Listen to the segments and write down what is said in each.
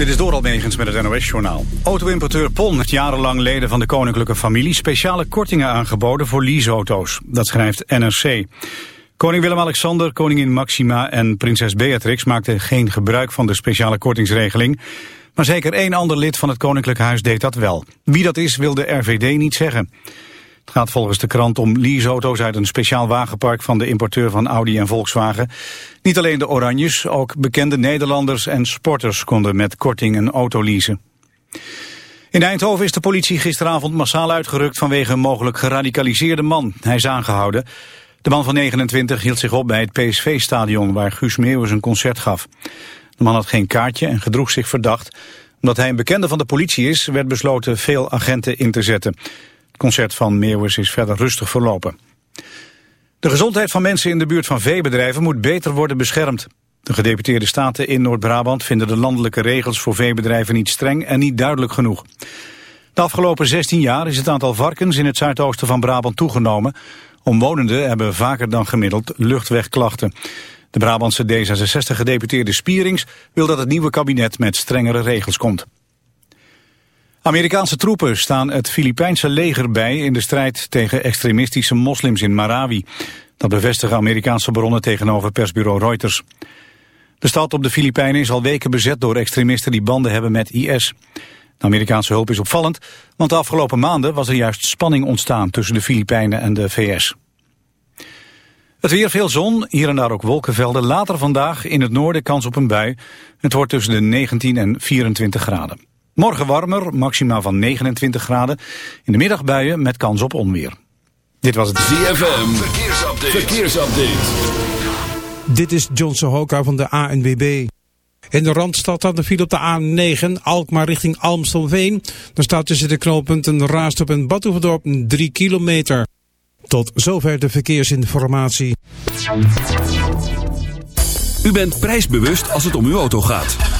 Dit is door Almegens met het NOS-journaal. Auto-importeur Pon heeft jarenlang leden van de koninklijke familie... speciale kortingen aangeboden voor leaseauto's. Dat schrijft NRC. Koning Willem-Alexander, koningin Maxima en prinses Beatrix... maakten geen gebruik van de speciale kortingsregeling... maar zeker één ander lid van het koninklijk huis deed dat wel. Wie dat is, wil de RVD niet zeggen. Het gaat volgens de krant om leaseauto's uit een speciaal wagenpark van de importeur van Audi en Volkswagen. Niet alleen de Oranjes, ook bekende Nederlanders en sporters konden met korting een auto leasen. In Eindhoven is de politie gisteravond massaal uitgerukt vanwege een mogelijk geradicaliseerde man. Hij is aangehouden. De man van 29 hield zich op bij het PSV-stadion waar Guus Meeuwis een concert gaf. De man had geen kaartje en gedroeg zich verdacht. Omdat hij een bekende van de politie is, werd besloten veel agenten in te zetten concert van Meeuwis is verder rustig verlopen. De gezondheid van mensen in de buurt van veebedrijven moet beter worden beschermd. De gedeputeerde staten in Noord-Brabant vinden de landelijke regels voor veebedrijven niet streng en niet duidelijk genoeg. De afgelopen 16 jaar is het aantal varkens in het zuidoosten van Brabant toegenomen. Omwonenden hebben vaker dan gemiddeld luchtwegklachten. De Brabantse D66-gedeputeerde Spierings wil dat het nieuwe kabinet met strengere regels komt. Amerikaanse troepen staan het Filipijnse leger bij in de strijd tegen extremistische moslims in Marawi. Dat bevestigen Amerikaanse bronnen tegenover persbureau Reuters. De stad op de Filipijnen is al weken bezet door extremisten die banden hebben met IS. De Amerikaanse hulp is opvallend, want de afgelopen maanden was er juist spanning ontstaan tussen de Filipijnen en de VS. Het weer veel zon, hier en daar ook wolkenvelden. Later vandaag in het noorden kans op een bui. Het wordt tussen de 19 en 24 graden. Morgen warmer, maxima van 29 graden. In de middag buien met kans op onweer. Dit was het ZFM. Verkeersupdate. Verkeersupdate. Dit is John Sohoka van de ANWB. In de Randstad had de file op de A9, Alkmaar richting Almstelveen. Dan staat tussen de knooppunten Raastop en Badhoevedorp 3 kilometer. Tot zover de verkeersinformatie. U bent prijsbewust als het om uw auto gaat.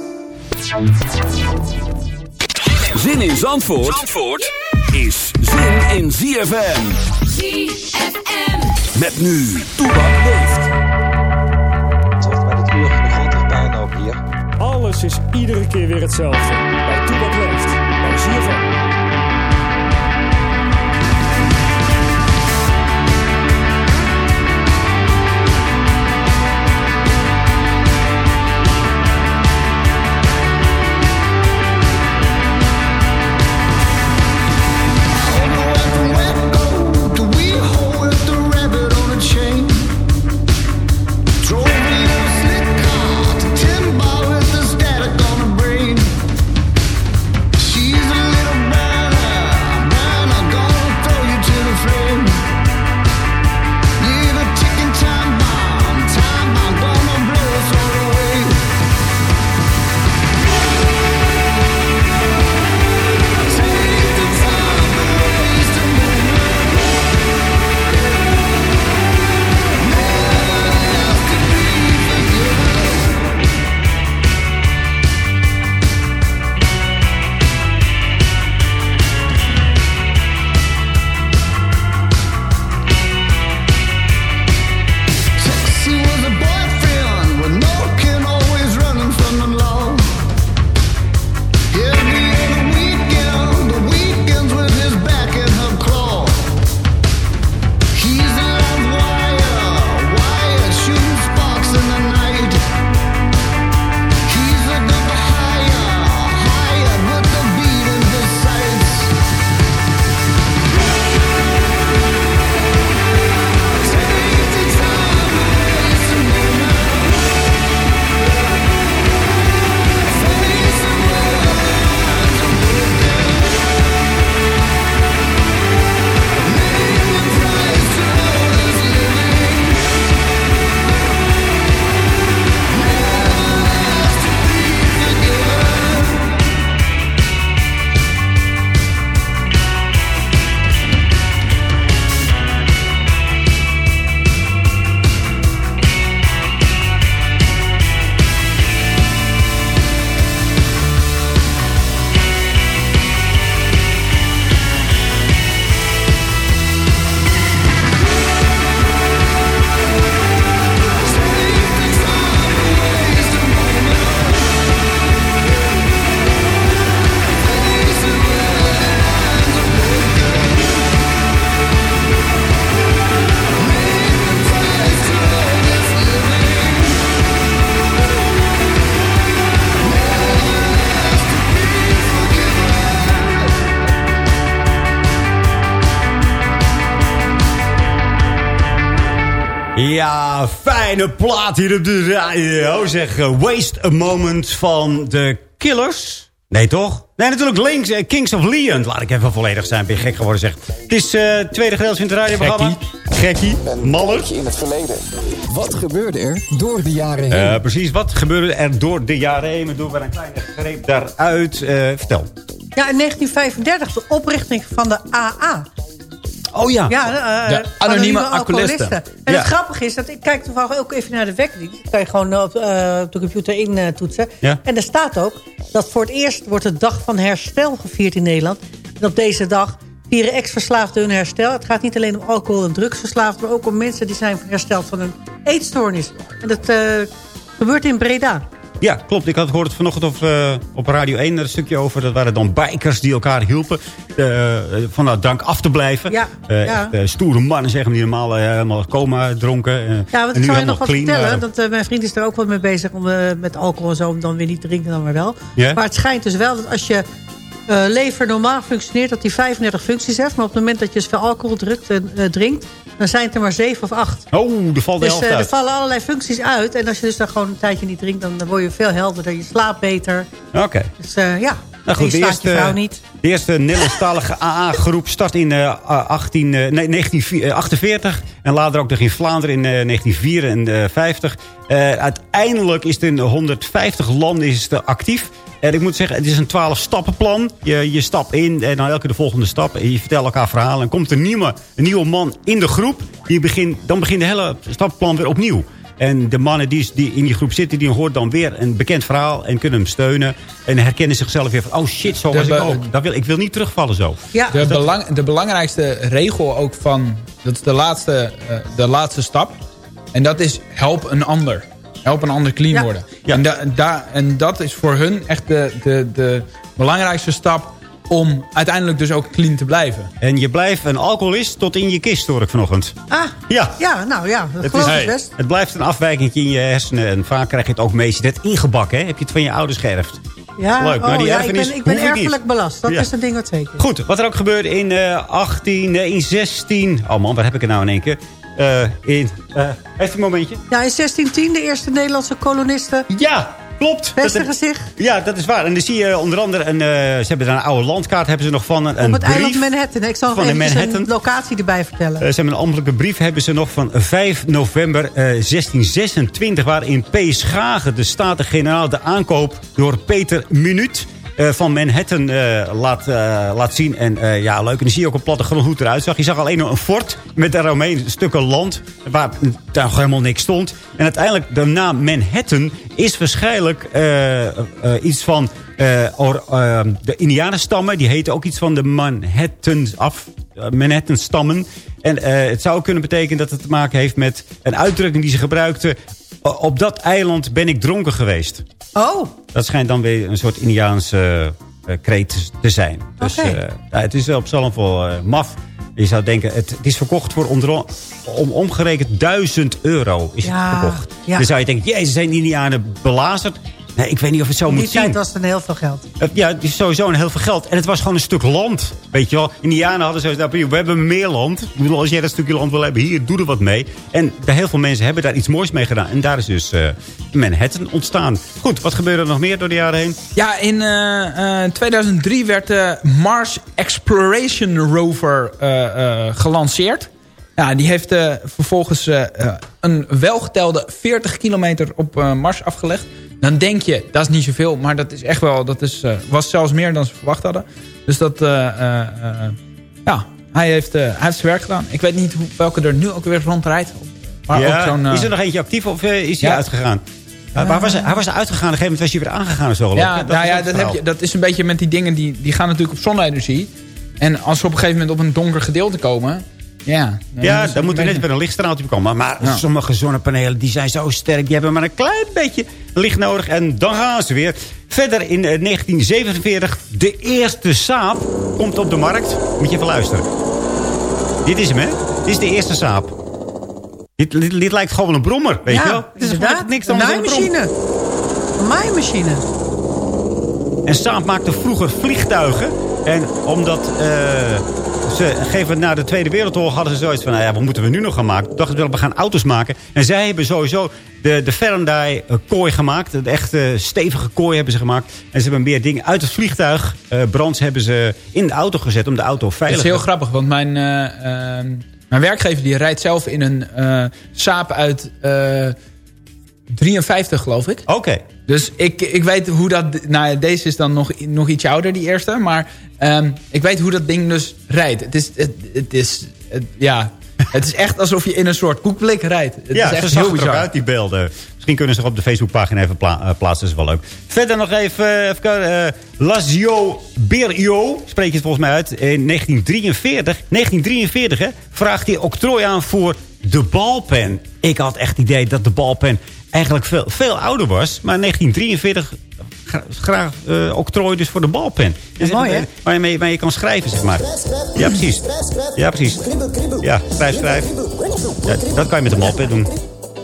Zin in Zandvoort, Zandvoort is zin in ZFM. ZFM. Met nu, Toebak leeft. Toch bij dit uur nog ook hier. Alles is iedere keer weer hetzelfde. Bij fijne plaat hier op de radio. Zeg, eh, Waste a Moment van de Killers. Nee, toch? Nee, natuurlijk links. eh, Kings of Leon. Laat ik even volledig zijn. Ben je gek geworden, zeg. Het is eh, tweede gedeelte van het radioprogramma. Gekkie. Maller. in het verleden. Wat gebeurde er door de jaren heen? Eh, precies, wat gebeurde er door de jaren heen? We doen weer een kleine greep daaruit. Eh, vertel. Ja, in 1935 de oprichting van de AA. Oh ja. Ja, eh, De anonieme alcoholisten. En Ja. het grappige is, dat ik kijk toevallig ook even naar de wekkerdienst. Dat kan je gewoon op, eh, op de computer in toetsen. Ja. En er staat ook dat voor het eerst wordt de dag van herstel gevierd in Nederland. En op deze dag vieren ex-verslaafden hun herstel. Het gaat niet alleen om alcohol- en drugsverslaafden... maar ook om mensen die zijn hersteld van een eetstoornis. En dat eh, gebeurt in Breda. Ja, klopt. Ik had gehoord het vanochtend op, eh, op Radio 1 er een stukje over. Dat waren dan bikers die elkaar hielpen eh, van dat drank af te blijven. Ja, ja. echt, stoere mannen zeggen die normaal helemaal coma dronken. Ja, want ik zal je nog wat clean vertellen. Dat, mijn vriend is er ook wel mee bezig om, met alcohol en zo. Om dan weer niet te drinken, dan maar wel. Maar het schijnt dus wel dat als je eh, lever normaal functioneert... dat die 35 functies heeft. Maar op het moment dat je dus veel alcohol drukt, en, eh, drinkt... dan zijn het er maar 7 of 8. Oh, er valt de Dus helft eh, er uit. vallen allerlei functies uit. En als je dus dan gewoon een tijdje niet drinkt... dan word je veel helderder. Je slaapt beter. Oké. Dus ja, Nou goed, de eerste, vrouw niet. de eerste Nederlandstalige AA-groep start in eh, 18, eh, nee, 1948. En later ook nog in Vlaanderen in eh, 1954. Eh, uiteindelijk is het in 150 landen is het actief. En ik moet zeggen, het is een 12-stappenplan. Je, je stapt in en dan elke de volgende stap. En je vertelt elkaar verhalen. En komt een nieuwe, een nieuwe man in de groep. Die begint, dan begint de hele stappenplan weer opnieuw. En de mannen die, die in die groep zitten, die hoort dan weer een bekend verhaal en kunnen hem steunen. En herkennen zichzelf weer van, oh shit, zo De was ik ook. Dat wil, ik wil niet terugvallen zo. Ja, De, belang, de belangrijkste regel ook van... Dat is de laatste, eh, de laatste stap. En dat is help een ander. Help een ander clean Ja. worden. Ja. En, da, da- en dat is voor hun echt de, de, de belangrijkste stap... om uiteindelijk dus ook clean te blijven. En je blijft een alcoholist tot in je kist, hoor ik vanochtend. ah, Ja. ja, nou ja, dat Het, geloof is, ik best. het blijft een afwijking in je hersenen. En vaak krijg je het ook mee. Je zit net ingebakken, hè? Heb je het van je ouders geërfd. Ja, Leuk, maar oh, die ja ik ben, ik ben erfelijk belast. Dat Ja. is een ding wat zeker. Goed, wat er ook gebeurde in eh 18, nee, in 16... Oh man, waar heb ik het nou in één keer? Eh, in, even een momentje. Ja, in 1610 de eerste Nederlandse kolonisten Ja, klopt. vestigen Dat- zich Ja, dat is waar. En dan zie je onder andere... Een, eh, ze hebben daar een oude landkaart hebben ze nog van. Een, op het brief. eiland Manhattan. Ik zal nog even een locatie erbij vertellen. Ze hebben een ambtelijke brief hebben ze nog van 5 november eh, 1626... waarin P. Schagen, de Staten-Generaal, de aankoop door Peter Minuut... eh, van Manhattan eh, laat, eh, laat zien. En ja, leuk. En dan zie je ook op plattegrond hoe het eruit zag. Je zag alleen een fort met daaromheen stukken land... waar daar helemaal niks stond. En uiteindelijk, de naam Manhattan is waarschijnlijk iets van... or- eh, de Indianenstammen, die heten ook iets van de Manhattan af... Manhattan-stammen. En het zou kunnen betekenen dat het te maken heeft met een uitdrukking die ze gebruikten. Op dat eiland ben ik dronken geweest. Oh, Dat schijnt dan weer een soort Indiaanse eh, kreet te zijn. Dus eh, ja, het is op wel eh, maf. Je zou denken, het, het is verkocht voor om, omgerekend 1000 euro is Ja, het verkocht. ja. Dan zou je denken, jezus, zijn die Indianen belazerd? Nee, ik weet niet of het zo in die moet zien. tijd was het een heel veel geld. Uh, Ja, het is sowieso een heel veel geld. En het was gewoon een stuk land. Weet je wel, Indianen hadden zoiets nou, we hebben meer land. Ik bedoel, als jij dat stukje land wil hebben, hier, doe er wat mee. En de, heel veel mensen hebben daar iets moois mee gedaan. En daar is dus eh, Manhattan ontstaan. Goed, wat gebeurde er nog meer door de jaren heen? Ja, in eh, eh, 2003 werd de Mars Exploration Rover eh, eh, gelanceerd. Ja, die heeft eh, vervolgens eh, eh, een welgetelde 40 kilometer op eh, Mars afgelegd. Dan denk je, dat is niet zoveel, maar dat is echt wel, dat is, eh, was zelfs meer dan ze verwacht hadden. Dus dat, eh, eh, ja, hij heeft, hij heeft zijn werk gedaan. Ik weet niet hoe, welke er nu ook weer rondrijdt. Maar ook is er nog eentje actief of is hij Ja. uitgegaan? Uh, waar was hij, was er uitgegaan, op een gegeven moment was hij weer aangegaan of zo. Ja, hè? nou ja dat, heb je, dat is een beetje met die dingen die, die gaan natuurlijk op zonne-energie. En als ze op een gegeven moment op een donker gedeelte komen... Ja, dan Ja, dan moet er een net weer een lichtstraaltje komen. Maar sommige zonnepanelen die zijn zo sterk. Die hebben maar een klein beetje licht nodig. En dan gaan ze weer. Verder in eh, 1947. De eerste Saab komt op de markt. Moet je even luisteren. Dit is hem, hè? Dit is de eerste Saab. Dit, dit, dit lijkt gewoon een brommer, weet je wel? Het is inderdaad. niks dan een naaimachine. Een maaimachine. En Saab maakte vroeger vliegtuigen. En omdat eh, ze geven na de Tweede Wereldoorlog hadden ze zoiets van... Nou ja, wat moeten we nu nog gaan maken? Toen dachten ze we gaan auto's maken. En zij hebben sowieso de, de Faraday eh, kooi gemaakt. De echte stevige kooi hebben ze gemaakt. En ze hebben meer dingen uit het vliegtuig. Uh, brands hebben ze in de auto gezet om de auto veilig te Dat is heel grappig, want mijn, uh, mijn werkgever die rijdt zelf in een Saab uit 53 geloof ik. Oké. Dus ik, ik weet hoe dat... Nou, deze is dan nog, nog iets ouder, die eerste. Maar um, ik weet hoe dat ding dus rijdt. Het is... Het, het is het, ja, het is echt alsof je in een soort koekblik rijdt. Het ja, is echt heel bizar. uit die beelden. Misschien kunnen ze op de Facebookpagina even pla uh, plaatsen. Dat is wel leuk. Verder nog even... even uh, Lazio Berio, spreek je het volgens mij uit. In 1943, 1943 hè, vraagt hij octrooi aan voor de balpen. Ik had echt het idee dat de balpen eigenlijk veel, veel ouder was. Maar 1943 graag uh, octrooi dus voor de balpen. Dat is mooi, hè? Waar je, mee, waar je kan schrijven, zeg maar. Ja, precies. Ja, precies. Ja, schrijf, schrijf. Ja, dat kan je met de balpen doen.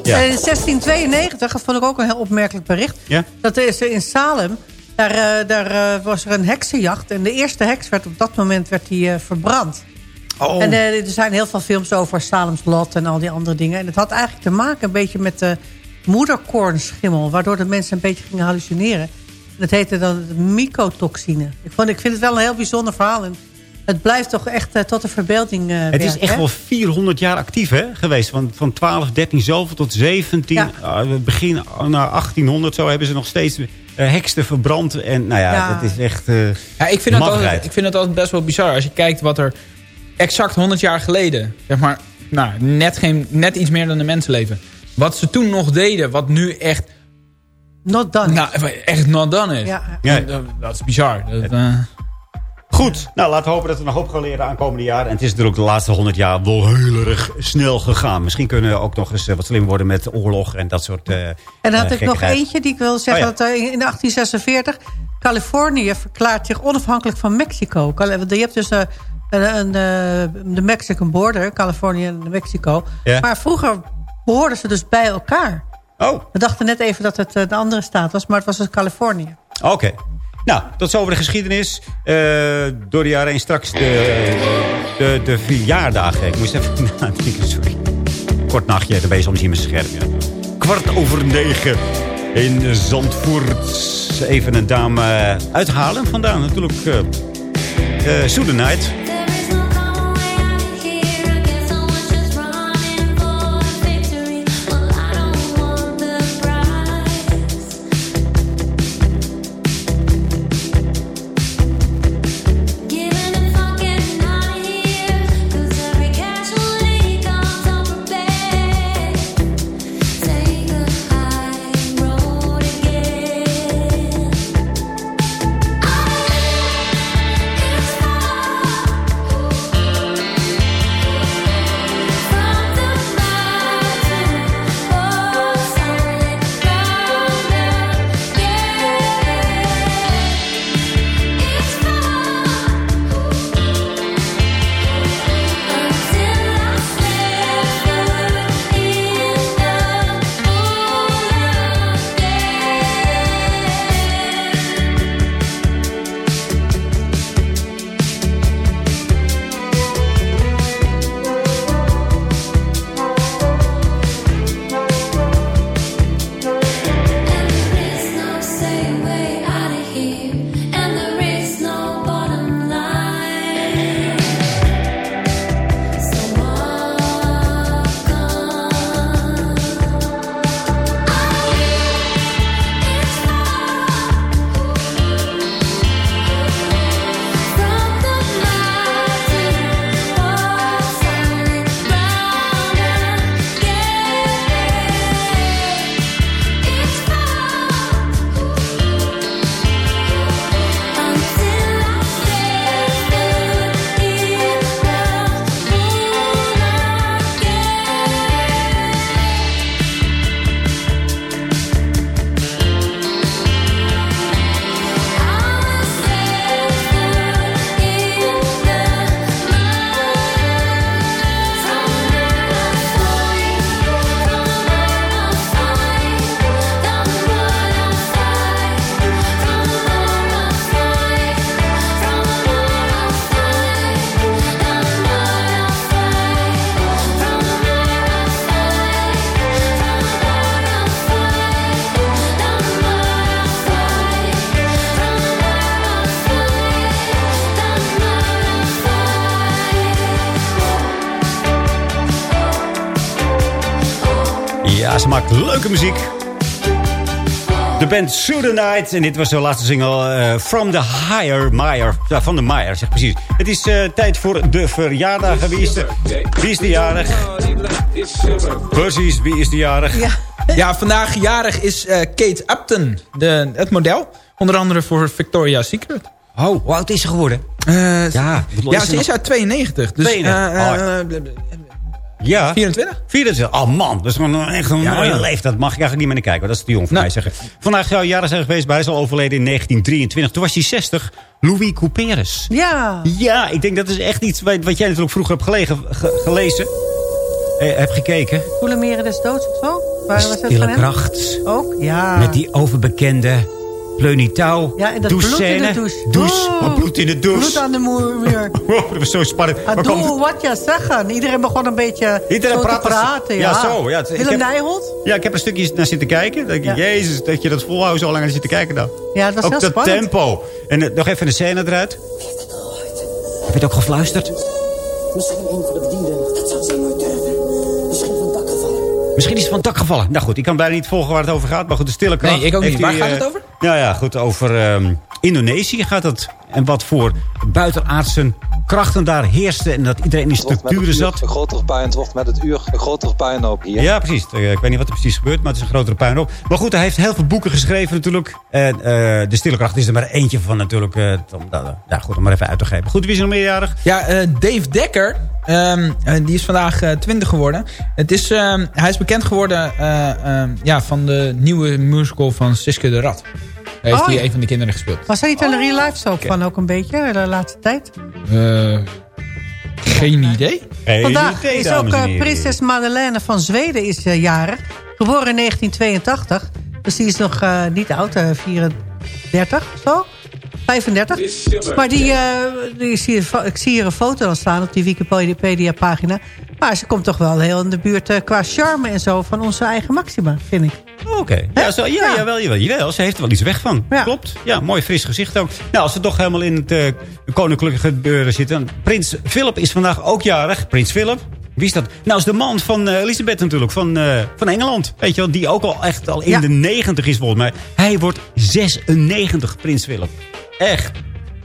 Ja. In 1692, dat vond ik ook een heel opmerkelijk bericht. Ja? Dat is in Salem, daar, daar was er een heksenjacht. En de eerste heks werd op dat moment werd die, uh, verbrand. Oh. En er zijn heel veel films over Salem's Lot en al die andere dingen. En het had eigenlijk te maken een beetje met de moederkornschimmel. Waardoor de mensen een beetje gingen hallucineren. Dat heette dan mycotoxine. Ik, vond, ik vind het wel een heel bijzonder verhaal. En het blijft toch echt uh, tot de verbeelding uh, Het is echt wel 400 jaar actief hè, geweest. Van, van 12, 13, zoveel tot 17. Ja. Uh, begin naar 1800 zo hebben ze nog steeds heksten verbrand. En nou ja, ja. dat is echt ja, ik, vind het altijd, ik vind het altijd best wel bizar. Als je kijkt wat er exact 100 jaar geleden... zeg maar, nou, net, geen, net iets meer dan een mensenleven... wat ze toen nog deden, wat nu echt Not done. Nou, echt not done is. Ja. ja. Dat, dat, is bizar. Dat, uh... Goed, nou laten we hopen dat we nog hoop gaan leren aankomende jaren. En het is natuurlijk de laatste honderd jaar wel heel erg snel gegaan. Misschien kunnen we ook nog eens wat slimmer worden met oorlog en dat soort uh, En dan had ik nog eentje die ik wil zeggen. Oh, ja. dat in 1846 Californië verklaart zich onafhankelijk van Mexico. Je hebt dus een, de Mexican border, Californië en Mexico. Ja. Maar vroeger behoorden ze dus bij elkaar. Oh. We dachten net even dat het de andere staat was, maar het was dus Californië. Oké. Okay. Nou, tot zover de geschiedenis. Uh, door de jaren heen straks de, de, de verjaardagen. Ik moest even nadenken, sorry. Kort nachtje, daar ben je soms niet met scherm. Ja. Kwart over negen in Zandvoort. Even een dame uithalen vandaan. Natuurlijk uh, uh, Soedenheid. Muziek. De band Night En dit was de laatste single eh, From the Higher Meyer. Ja, van de Meyer, zeg precies. Het is uh, tijd voor de verjaardag. Wie is de, wie is de jarig? Precies, wie is de jarig? Ja, ja vandaag jarig is uh, Kate Upton. De, het model. Onder andere voor Victoria's Secret. Oh, hoe oud is ze geworden? ja, ja, ze is uit 92. Dus, 92. Ja. 24? 24. Oh man, dat is gewoon echt een mooie leeftijd. Dat mag ik eigenlijk niet meer naar kijken. Dat is te jong voor nou. mij zeggen. Vandaag zou jaren zijn geweest, maar hij is al overleden in 1923. Toen was hij 60. Louis Couperus. Ja. Ja, ik denk dat is echt iets wat, wat jij natuurlijk vroeger hebt gelegen, gelezen. Eh, heb gekeken. Koele Meren des Doods of zo? Waar was dat Stille Kracht. Ook, ja. Met die overbekende Pleunitouw. Ja, en dat bloed in de douche. douche. Oh, bloed in de douche. Bloed aan de muur. oh, dat was zo spannend. Ah, doe wat je zeggen. Iedereen begon een beetje Iedereen praat te praten. Ja, ja zo. Ja, Willem heb, Nijholt? Ja, ik heb een stukje naar zitten kijken. denk Jezus, dat je dat volhoudt zo lang naar zitten kijken dan. Ja, het was ook heel dat spannend. tempo. En uh, nog even de scène eruit. Heb je het ook gefluisterd? Misschien een van de bedienden. Dat zou ze nooit durven. Misschien is het van het dak gevallen. Nou goed, ik kan bijna niet volgen waar het over gaat. Maar goed, de stille kracht. Nee, ik ook niet. Waar gaat het over? Ja, ja, goed. Over um, Indonesië gaat het. En wat voor buitenaardse krachten daar heersten. En dat iedereen in structuren zat. Een grotere puin. Het wordt met het uur een grotere puinhoop hier. Ja, precies. Eh, ik weet niet wat er precies gebeurt, maar het is een grotere puinhoop. Maar goed, hij heeft heel veel boeken geschreven natuurlijk. En uh, de stille kracht is er maar eentje van natuurlijk. Uh, om, ja, goed, om maar even uit te geven. Goed, wie is er nog meerjarig? Ja, Dave Dekker. Um, die is vandaag 20 geworden. Het is, um, hij is bekend geworden um, ja, van de nieuwe musical van Siske de Rat. Hij heeft oh, hij een van de kinderen gespeeld. Was hij niet een real life soap okay. van ook een beetje de laatste tijd? Uh, geen idee. Geen Vandaag idee, is ook uh, prinses Madeleine van Zweden is uh, jarig. Geboren in 1982. Dus die is nog niet oud, 34 of zo. 35. Maar die, uh, die ik zie hier een foto dan staan op die Wikipedia-pagina. Maar ze komt toch wel heel in de buurt uh, qua charme en zo van onze eigen Maxima, vind ik. Oké. Okay. Ja, zo, ja, ja. Jawel, jawel, jawel. Ze heeft er wel iets weg van. Ja. Klopt. Ja, mooi fris gezicht ook. Nou, als we toch helemaal in het uh, koninklijke gebeuren zitten. Prins Philip is vandaag ook jarig. Prins Philip. Wie is dat? Nou, is de man van uh, Elisabeth natuurlijk, van, uh, van Engeland. Weet je wel, die ook al echt al in ja. de 90 is volgens mij. Hij wordt 96, Prins Philip. Echt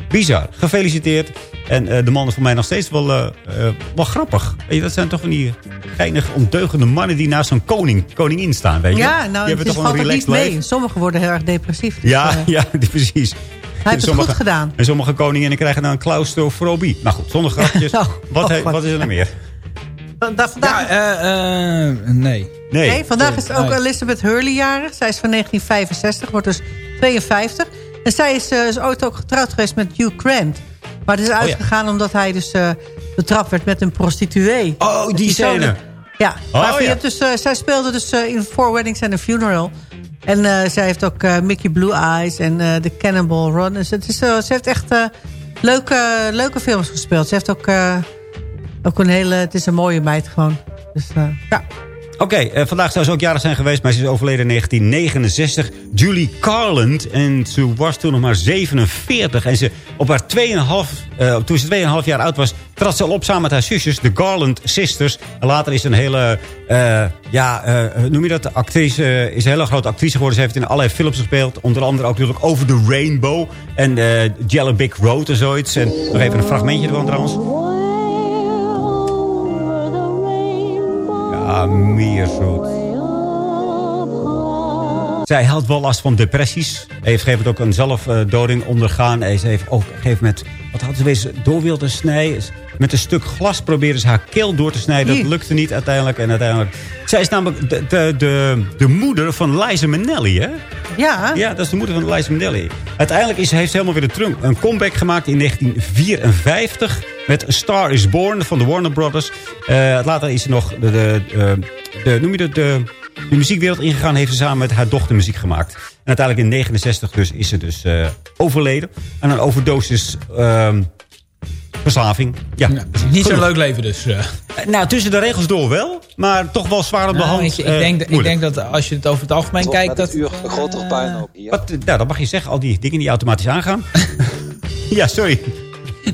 bizar. Gefeliciteerd. En uh, de mannen voor mij nog steeds wel, uh, uh, wel grappig. Weet je, dat zijn toch van die geinig ondeugende mannen die naast zo'n koning, koningin staan. Weet je? Ja, nou, die hebben toch een relaxed niet mee. Sommigen worden heel erg depressief. Dus, ja, ja, precies. Hij heeft sommige, het goed gedaan. En sommige koninginnen krijgen dan een claustrofobie. Maar goed, zonder grapjes. oh, wat, oh, wat, is er nog meer? vandaag... Ja, nee. nee. Nee, vandaag is ook Elizabeth Hurley jarig. Zij is van 1965, wordt dus 52. En zij is, uh, is ooit ook getrouwd geweest met Hugh Grant. Maar het is uitgegaan oh, ja. omdat hij dus uh, betrapt werd met een prostituee. Oh, die scène. Ja, oh, maar ja. Dus, uh, zij speelde dus in Four Weddings and a Funeral. En uh, zij heeft ook Mickey Blue Eyes en The Cannonball Run. Dus het is, ze heeft echt leuke, leuke films gespeeld. Ze heeft ook, ook een hele... Het is een mooie meid gewoon. Dus ja... Oké, uh, vandaag zou ze ook jarig zijn geweest, maar ze is overleden in 1969. Julie Carland. En ze was toen nog maar 47. En ze op haar 2,5, uh, toen ze 2,5 jaar oud was, trad ze al op samen met haar zusjes, de Garland Sisters. En later is een hele, uh, ja, noem je dat, actrice, is een hele grote actrice geworden. Ze heeft in allerlei films gespeeld. Onder andere ook natuurlijk Over the Rainbow en Jello Big Road en zoiets. En nog even een fragmentje ervan trouwens. Ja, meer zoet. Zij had wel last van depressies. Hij heeft gegeven ook een zelfdoding ondergaan. Hij heeft ook gegeven met... Wat hadden ze wezen door wilde snijden? Met een stuk glas probeerden ze haar keel door te snijden. Dat lukte niet uiteindelijk. En uiteindelijk... Zij is namelijk de, de, de, de moeder van Liza Minnelli, hè? Ja. Ja, dat is de moeder van Liza Minnelli. Uiteindelijk is, heeft ze helemaal weer een, een comeback gemaakt in 1954... met Star is Born van de Warner Brothers. Uh, later is ze nog de, de, de, de noem je dat, de, de muziekwereld ingegaan. Heeft ze samen met haar dochter muziek gemaakt. En uiteindelijk in 69 dus is ze dus uh, overleden. Aan een overdosis... Uh, verslaving. Ja. niet zo'n leuk leven dus. Uh. Nou, tussen de regels door wel. Maar toch wel zwaar op de nou, hand. Je, ik, denk, ik denk dat als je het over het algemeen Tot kijkt... dat uur een grotere puinhoop hier. Wat, nou, dat mag je zeggen. Al die dingen die automatisch aangaan. ja, sorry.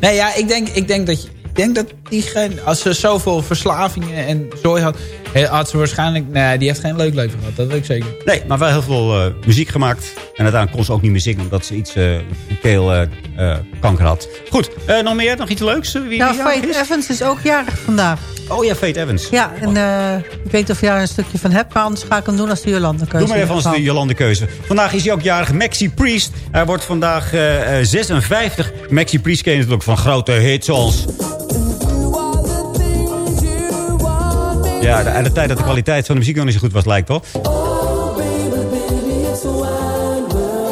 Nee, ja, ik denk, ik denk dat je denk dat diegene, als ze zoveel verslavingen en zooi had, eh, had ze waarschijnlijk, nee, die heeft geen leuk leven gehad. Dat weet ik zeker. Nee, maar wel heel veel eh, muziek gemaakt. En uiteindelijk kon ze ook niet meer zingen omdat ze iets uh, keelkanker had. Goed, eh, nog meer? Nog iets leuks? Wie, Nou, Faith is? Evans is ook jarig vandaag. Oh ja, Fate Evans. Ja, en eh, ik weet niet of je daar een stukje van hebt, maar anders ga ik hem doen als de Jolande keuze. Doe maar even als de Jolande keuze. Vandaag is hij ook jarig. Maxi Priest. Hij wordt vandaag eh, eh, 56. Maxi Priest ken je natuurlijk van grote hits zoals... Ja, aan de tijd dat de kwaliteit van de muziek nog niet zo goed was, lijkt toch?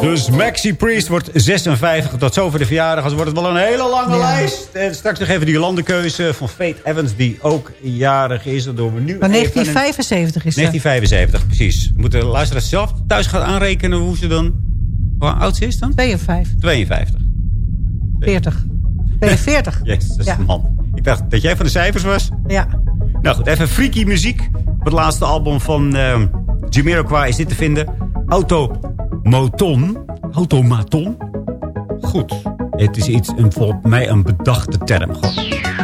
Dus Maxi Priest wordt 56. Tot zover de verjaardag. Dus wordt het wel een hele lange Ja. lijst. En straks nog even die landenkeuze van Fate Evans, die ook jarig is. Dat doen we nu Maar even. 1975 is ze. 1975, precies. We moeten de zelf thuis gaan aanrekenen hoe ze dan... Hoe oud ze is dan? 52, 52. 40. 42. Jezus, Ja. man. Ik dacht dat jij van de cijfers was. Ja. Nou goed, even freaky muziek. Op het laatste album van uh, Jamiroquai is dit te vinden. Automoton. Automaton. Goed. Het is iets, een, volgens mij een bedachte term. Gewoon.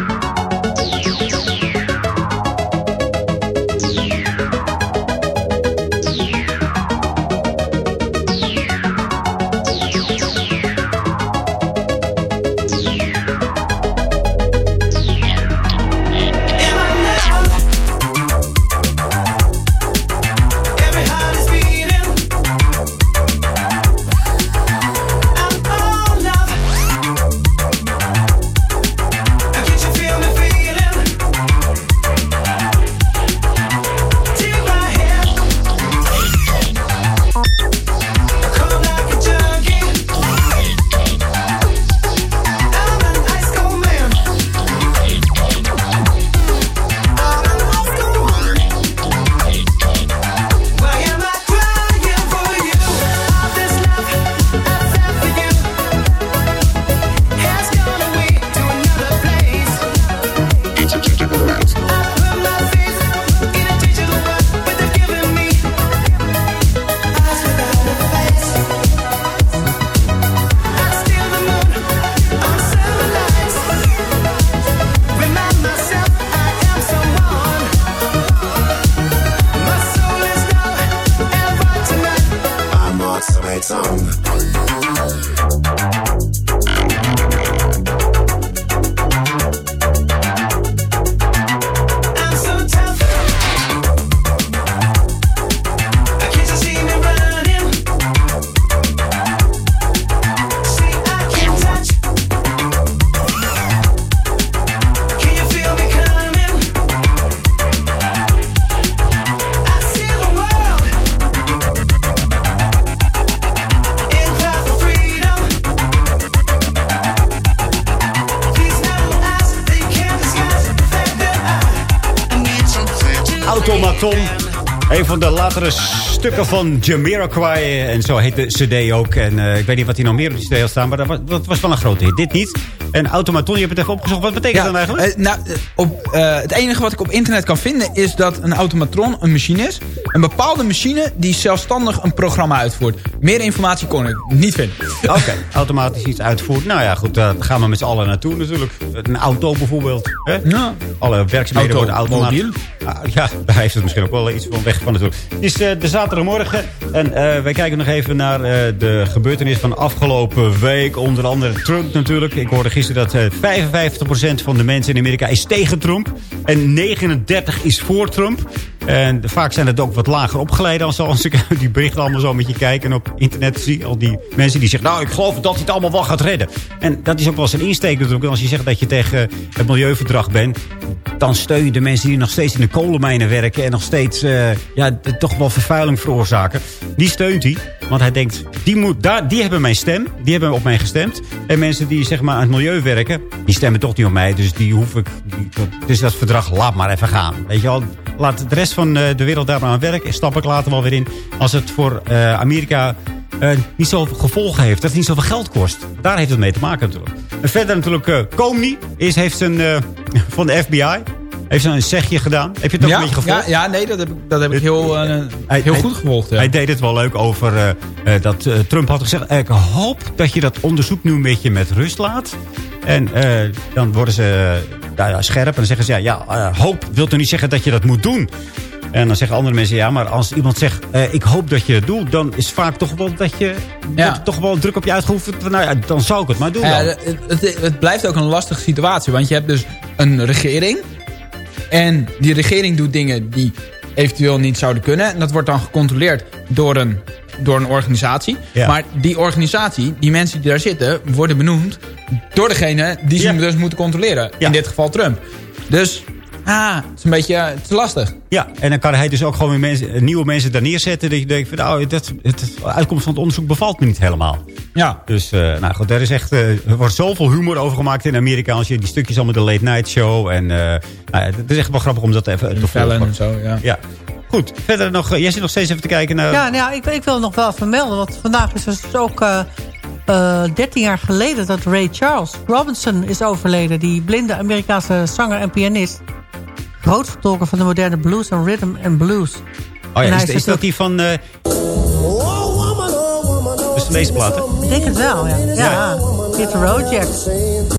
Een van de latere stukken van Jamiroquai. En zo heet de cd ook. En uh, ik weet niet wat hij nog meer op die cd had staan. Maar dat was, dat was wel een grote hit. Dit niet. En Automaton, je hebt het even opgezocht. Wat betekent Ja, dat eigenlijk? eh, nou, eh, op, eh, het enige wat ik op internet kan vinden is dat een automatron een machine is. Een bepaalde machine die zelfstandig een programma uitvoert. Meer informatie kon ik niet vinden. Oké, automatisch iets uitvoert. Nou ja, goed, daar gaan we met z'n allen naartoe natuurlijk. Een auto bijvoorbeeld. Hè? Ja. Alle werkzaamheden worden automatisch. Ah, ja, daar heeft het misschien ook wel iets van weg van natuurlijk. Het is de zaterdagmorgen en wij kijken nog even naar de gebeurtenis van afgelopen week. Onder andere Trump natuurlijk. Ik hoorde gisteren dat eh 55% van de mensen in Amerika is tegen Trump. En 39 is voor Trump. En vaak zijn het ook wat lager opgeleiden als, ik die berichten allemaal zo met je kijk. En op internet zie al die mensen die zeggen... nou, ik geloof dat hij het allemaal wel gaat redden. En dat is ook wel eens een insteek natuurlijk. Als je zegt dat je tegen het milieuverdrag bent... dan steun je de mensen die nog steeds in de kolenmijnen werken... en nog steeds uh, ja, toch wel vervuiling veroorzaken. Die steunt hij. Want hij denkt, die, moet, daar, die hebben mijn stem. Die hebben op mij gestemd. En mensen die zeg maar, aan het milieu werken... die stemmen toch niet op mij. Dus die hoef ik... Dus dat verdrag, laat maar even gaan. Weet je wel... Laat de rest van de wereld daar maar aan werken. Stap ik later wel weer in. Als het voor uh, Amerika uh, niet zoveel gevolgen heeft. Dat het niet zoveel geld kost. Daar heeft het mee te maken natuurlijk. En verder natuurlijk uh, Comey. Is, heeft zijn, van de FBI. Heeft een zegje gedaan. Heb je het ook ja, een beetje gevolgd? Ja, ja nee, dat heb ik, dat heb ik heel, hij, heel hij, goed gevolgd. Ja. Hij deed het wel leuk over dat Trump had gezegd... ik hoop dat je dat onderzoek nu een beetje met rust laat. En dan worden ze nou ja, scherp. En dan zeggen ze, ja, ja eh, hoop wil toch niet zeggen dat je dat moet doen. En dan zeggen andere mensen, ja, maar als iemand zegt... eh, ik hoop dat je het doet, dan is vaak toch wel dat je... Ja. toch wel druk op je uitgeoefend. Nou ja, dan zou ik het maar doen Ja, dan. het, het, het blijft ook een lastige situatie. Want je hebt dus een regering. En die regering doet dingen die eventueel niet zouden kunnen. En dat wordt dan gecontroleerd door een, door een organisatie. Ja. Maar die organisatie, die mensen die daar zitten... worden benoemd door degene die ze Ja. dus moeten controleren. Ja. In dit geval Trump. Dus ah, het is een beetje eh, het is lastig. Ja, en dan kan hij dus ook gewoon weer mensen, nieuwe mensen daar neerzetten. Dat je denkt, van, nou, dat, het, de uitkomst van het onderzoek bevalt me niet helemaal. Ja. Dus eh, nou goed, er, is echt, eh, er wordt zoveel humor over gemaakt in Amerika. Als je die stukjes al met de late night show. En eh, nou, het is echt wel grappig om dat even te volgen. en zo, ja. Ja. Goed, verder nog, eh, jij zit nog steeds even te kijken naar... Ja, nou ja ik, ik wil nog wel vermelden. Want vandaag is het dus ook eh, eh, 13 jaar geleden... dat Ray Charles Robinson is overleden. Die blinde Amerikaanse zanger en pianist. Groot vertolker van de moderne blues en rhythm en blues. oh en ja, hij is, is is dat die van... eh dus deze platen? Ik denk het wel, ja. Ja. En Hit eh,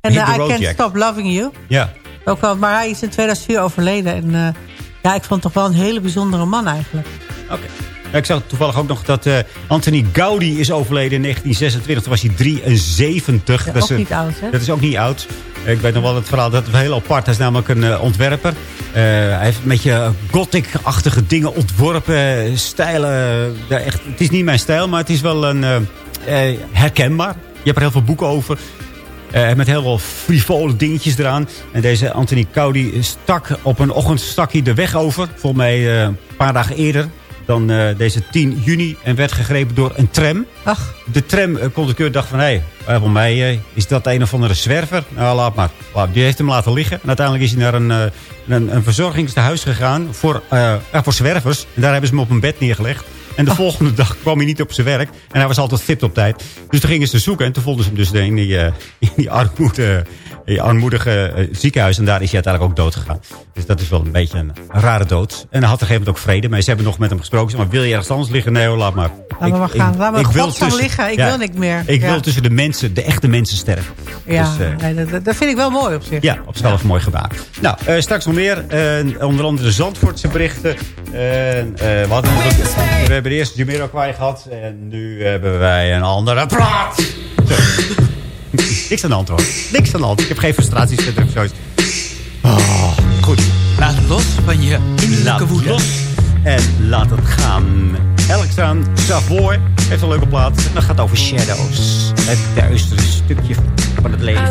the I Can't Jack. Stop Loving You. Ja. Ook wel, maar hij is in 2004 overleden. En eh, ja, ik vond het toch wel een hele bijzondere man eigenlijk. Oké. Ik zag toevallig ook nog dat eh, Anthony Gaudi is overleden in 1926. Toen was hij 73. Ja, dat, ook is, niet oud, hè? dat is ook niet oud. Ik weet nog wel het verhaal, dat is heel apart. Hij is namelijk een eh, ontwerper. Eh, hij heeft een beetje gothic-achtige dingen ontworpen. Stijlen. echt, het is niet mijn stijl, maar het is wel een, herkenbaar. Je hebt er heel veel boeken over. Eh, met heel veel frivole dingetjes eraan. En deze Anthony Gaudi stak op een ochtend stak hij de weg over. Volgens mij eh, een paar dagen eerder dan eh, deze 10 juni. En werd gegrepen door een tram. Ach, De tramconducteur dacht van... hé, hey, voor mij is dat een of andere zwerver. Nou, laat maar. Die heeft hem laten liggen. En uiteindelijk is hij naar een, een, een verzorgingstehuis gegaan... Voor, voor zwervers. En daar hebben ze hem op een bed neergelegd. En de volgende dag kwam hij niet op zijn werk. En hij was altijd fit op tijd. Dus toen gingen ze zoeken. En toen vonden ze hem dus in die, eh, in die armoede, in die armoedige eh, ziekenhuis. En daar is hij uiteindelijk ook dood gegaan. Dus dat is wel een beetje een rare dood. En hij had op een gegeven moment ook vrede mee. Ze hebben nog met hem gesproken. Ze zeiden, Maar wil je ergens anders liggen? Nee hoor, laat maar. Laat me maar gaan. Laat me ik wil tussen- liggen. Ik ja, wil niks meer. Ik Ja. wil tussen de mensen, de echte mensen sterven. ja, Dus, eh, nee, dat, dat vind ik wel mooi op zich. ja, op zichzelf mooi gedaan. Nou, eh, straks nog meer. Eh, onder andere de Zandvoortse berichten. En, eh, we, hadden, we hebben eerst Jamiroquai gehad. En nu hebben wij een andere plaat. Niks aan de hand hoor. Niks aan de hand. Ik heb geen frustraties verder of zoiets. Oh, goed. Laat los van je innerlijke het woede. los. En laat het gaan. Alexander Savoy heeft een leuke plaat. En dat gaat over Shadows. Het duistere stukje van het leven.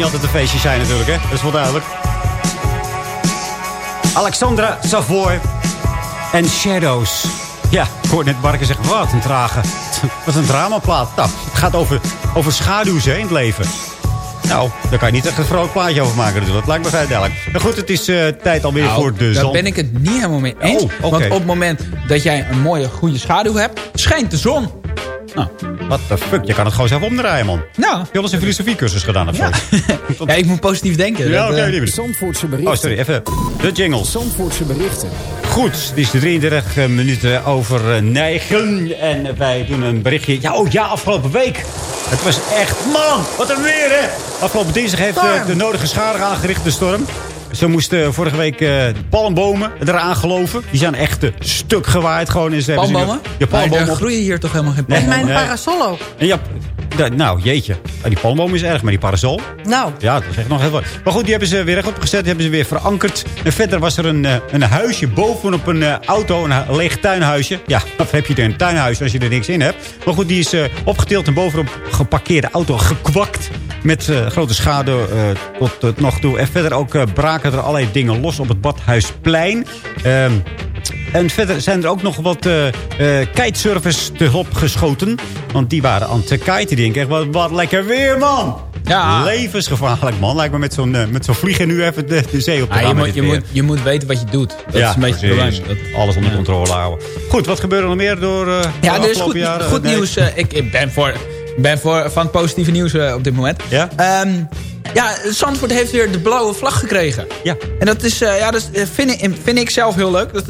Niet altijd een feestje zijn natuurlijk, hè? Dat is wel duidelijk. Alexandra Savoy en Shadows. Ja, ik hoorde net Barker zeggen, wat een trage. Wat een dramaplaat. Nou, het gaat over, over schaduws hè, in het leven. Nou, daar kan je niet echt een vrolijk plaatje over maken. Dus dat lijkt me vrij duidelijk. Maar goed, het is eh, tijd alweer Nou, voor de daar zon. ben ik het niet helemaal mee eens. Oh. Want op het moment dat jij een mooie, goede schaduw hebt, schijnt de zon. Nou, What the fuck? Je kan het gewoon zelf omdraaien, man. nou Je had eens een filosofiecursus gedaan of zo. ja, ik moet positief denken. Ja, oké, eh, lieve. Zandvoortse berichten. Oh, sorry, even de jingles. Zandvoortse berichten. Goed, het is 33 minuten over eh, negen. En wij doen een berichtje. Ja, oh ja, afgelopen week. Het was echt, man, wat een weer, hè. Afgelopen dinsdag heeft eh, Storm. de nodige schade aangericht, de storm. Ze moesten vorige week eh palmbomen eraan geloven. Die zijn echt eh, stuk gewaaid. Gewoon in ze hebben ze nu- Palmbomen? Ja, palmbomen. Maar groeien hier toch helemaal geen Nee. En palmbomen? mijn Nee. parasol ook. En ja, nou, jeetje. Ah, Die palmboom is erg, maar die parasol... Nou, Ja, dat is echt nog heel wat. Maar goed, die hebben ze weer rechtop gezet. Die hebben ze weer verankerd. En verder was er een, eh, een huisje bovenop een eh, auto. Een leeg tuinhuisje. Ja, wat heb je er een tuinhuis als je er niks in hebt? Maar goed, die is eh, opgetild en bovenop geparkeerde auto gekwakt. Met eh, grote schade eh, tot het nog toe. En verder ook eh, braken er allerlei dingen los op het Badhuisplein. Ehm en verder zijn er ook nog wat eh eh, kitesurfers te hulp geschoten. Want die waren aan het kiten. Die denken echt, wat, wat lekker weer, man. Ja. Levensgevaarlijk, man. Lijkt me met zo'n eh, met zo'n vliegen nu even de, de zee op te Ah, je, gaan moet, je, moet, je moet weten wat je doet. Dat ja, is een beetje. Dat- Alles onder Ja. controle houden. Goed, wat gebeurde er nog meer door eh Ja, de afgelopen goed, jaren? goed Nee. nieuws. eh, ik, ik ben, voor, ben voor van het positieve nieuws eh, op dit moment. Ja? Ehm, ja, Zandvoort heeft weer de blauwe vlag gekregen. Ja. En dat is, eh, ja, dat is, eh, vind, ik, vind ik zelf heel leuk. Dat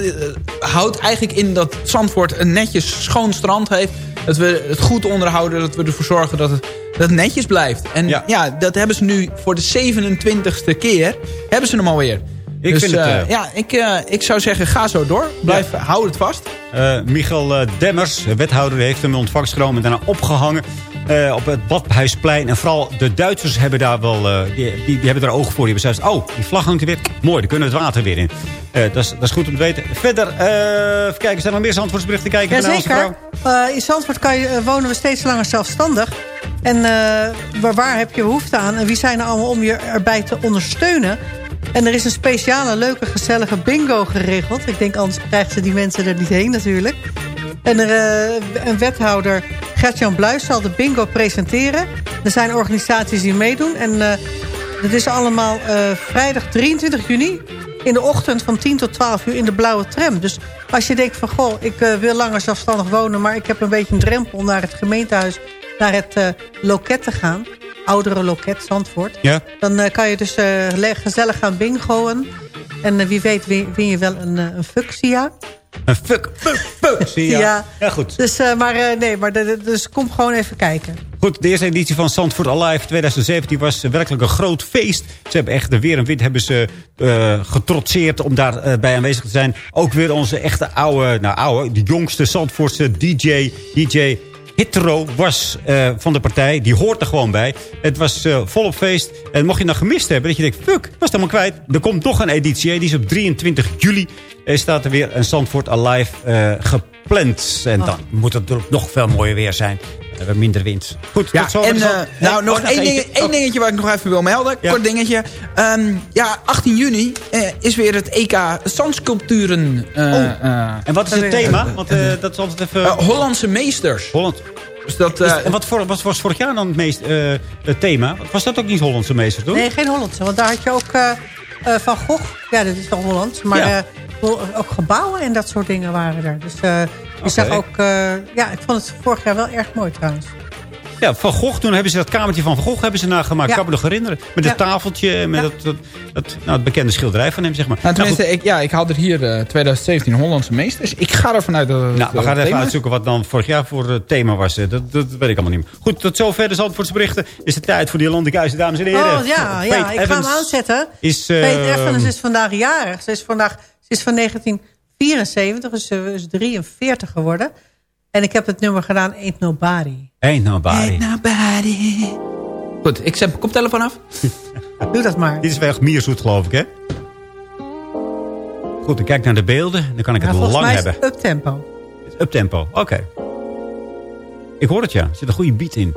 houdt eigenlijk in dat Zandvoort een netjes schoon strand heeft. Dat we het goed onderhouden. Dat we ervoor zorgen dat het, dat het netjes blijft. En Ja. ja. dat hebben ze nu voor de 27ste keer. Hebben ze hem alweer. Ik dus vind het, ja, ik, ik zou zeggen, ga zo door. Blijf, hou het vast. Eh, Michael Demmers, de wethouder, heeft hem in ontvangst genomen en daarna opgehangen eh, op het Badhuisplein. En vooral de Duitsers hebben daar wel, eh, die, die, die hebben er oog voor. Die hebben gezegd, oh, die vlag hangt er weer. Mooi, dan kunnen we het water weer in. Eh, dat, is, dat is goed om te weten. Verder, even kijken, zijn er nog meer Zandvoortsberichten kijken? Jazeker. in Zandvoort kan je, wonen we steeds langer zelfstandig. En waar, waar heb je behoefte aan? En wie zijn er allemaal om je erbij te ondersteunen? En er is een speciale, leuke, gezellige bingo geregeld. Ik denk, anders krijgen ze die mensen er niet heen natuurlijk. En er, een wethouder, Gertjan Bluis, zal de bingo presenteren. Er zijn organisaties die meedoen. En eh het is allemaal eh, vrijdag 23 juni in de ochtend van 10 tot 12 uur in de blauwe tram. Dus als je denkt van, goh, ik eh, wil langer zelfstandig wonen... maar ik heb een beetje een drempel om naar het gemeentehuis... naar het loket te gaan. Oudere loket, Zandvoort. Ja. Dan kan je dus gezellig gaan bingoen. En wie weet win, win je wel een, een fuchsia. Een fuck, fuck, fuck. Zie je? Ja. ja, goed. Dus, eh, maar eh, nee, maar de- dus kom gewoon even kijken. Goed, de eerste editie van Zandvoort Alive 2017 was eh, werkelijk een groot feest. Ze hebben echt de weer en wind hebben ze getrotseerd om daarbij bij aanwezig te zijn. Ook weer onze echte oude, nou oude, de jongste Zandvoortse DJ, DJ Hitro was van de partij. Die hoort er gewoon bij. Het was volop feest. En mocht je nou gemist hebben, dat je denkt, fuck, was het helemaal kwijt. Er komt toch een editie. Die is op 23 juli. Er staat er weer een Zandvoort Alive eh, gepland. En dan moet het er nog veel mooier weer zijn. We hebben minder wind. Goed, Ja, tot en eh, Zand- nou, Nee, nog oh, één, ding, eentje. één Oh. dingetje wat ik nog even wil melden. Ja. Kort dingetje. Ehm, ja, 18 juni eh, is weer het EK Zandsculpturen. eh, Oh. eh, En wat is het thema? Want eh, dat is altijd even... Hollandse meesters. Holland. Dus dat, Is- eh, en wat, voor, wat was vorig jaar dan het, meest, eh, het thema? Was dat ook niet Hollandse meester, toch? Nee, geen Hollandse. Want daar had je ook eh, eh, Van Gogh. Ja, dat is wel Hollands. Maar Ja. eh, wel- ook gebouwen en dat soort dingen waren er. Dus eh je zag ook... eh, ja, ik vond het vorig jaar wel erg mooi trouwens. Ja, Van Gogh, toen hebben ze dat kamertje van Van Gogh hebben ze nagemaakt. Ja. Ik kan me nog herinneren. Met Ja. het tafeltje, en met Ja. dat, dat, dat, nou, het bekende schilderij van hem, zeg maar. nou, Nou, tenminste, ik, ja, ik haal er hier eh, 2017 Hollandse meesters. Ik ga ervan uit dat het Nou, we het gaan even uitzoeken wat dan vorig jaar voor het thema was. Eh, Dat, dat weet ik allemaal niet meer. Goed, tot zover de Zandvoortse berichten. Is het tijd voor die Landelijke dames en heren. Oh ja, ja ik ga hem aanzetten. Is, eh, Faith Evans is vandaag jarig. Ze is, vandaag, ze is van 1974, dus ze is 43 geworden. En ik heb het nummer gedaan, Ain't Nobody. Ain't nobody. Ain't nobody. Goed, ik zet mijn koptelefoon af. Doe dat maar. Dit is wel echt mierzoet, geloof ik, hè? Goed, ik kijk naar de beelden. Dan kan ik Ja, het volgens lang mij is hebben. het uptempo. Uptempo, oké. Ik hoor het, ja. Er zit een goede beat in.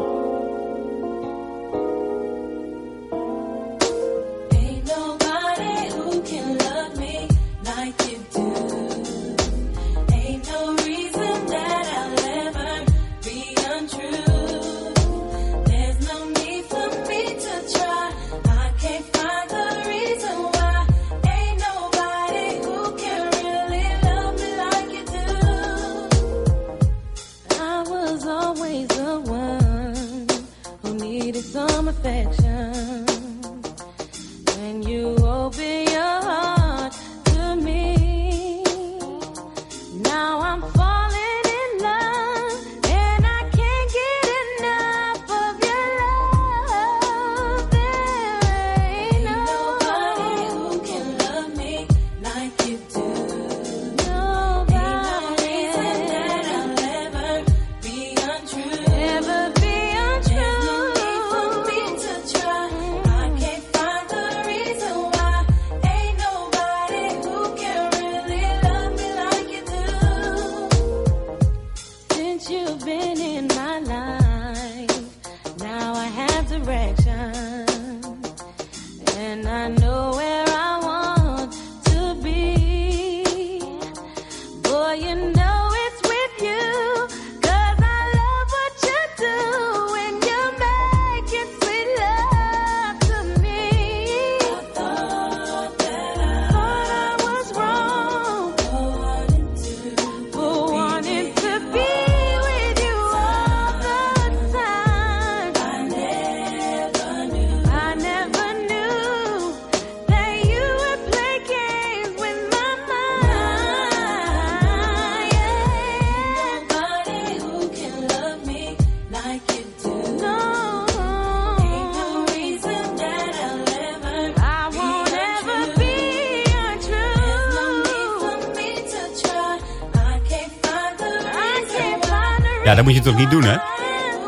Ja, dat moet je toch niet doen, hè?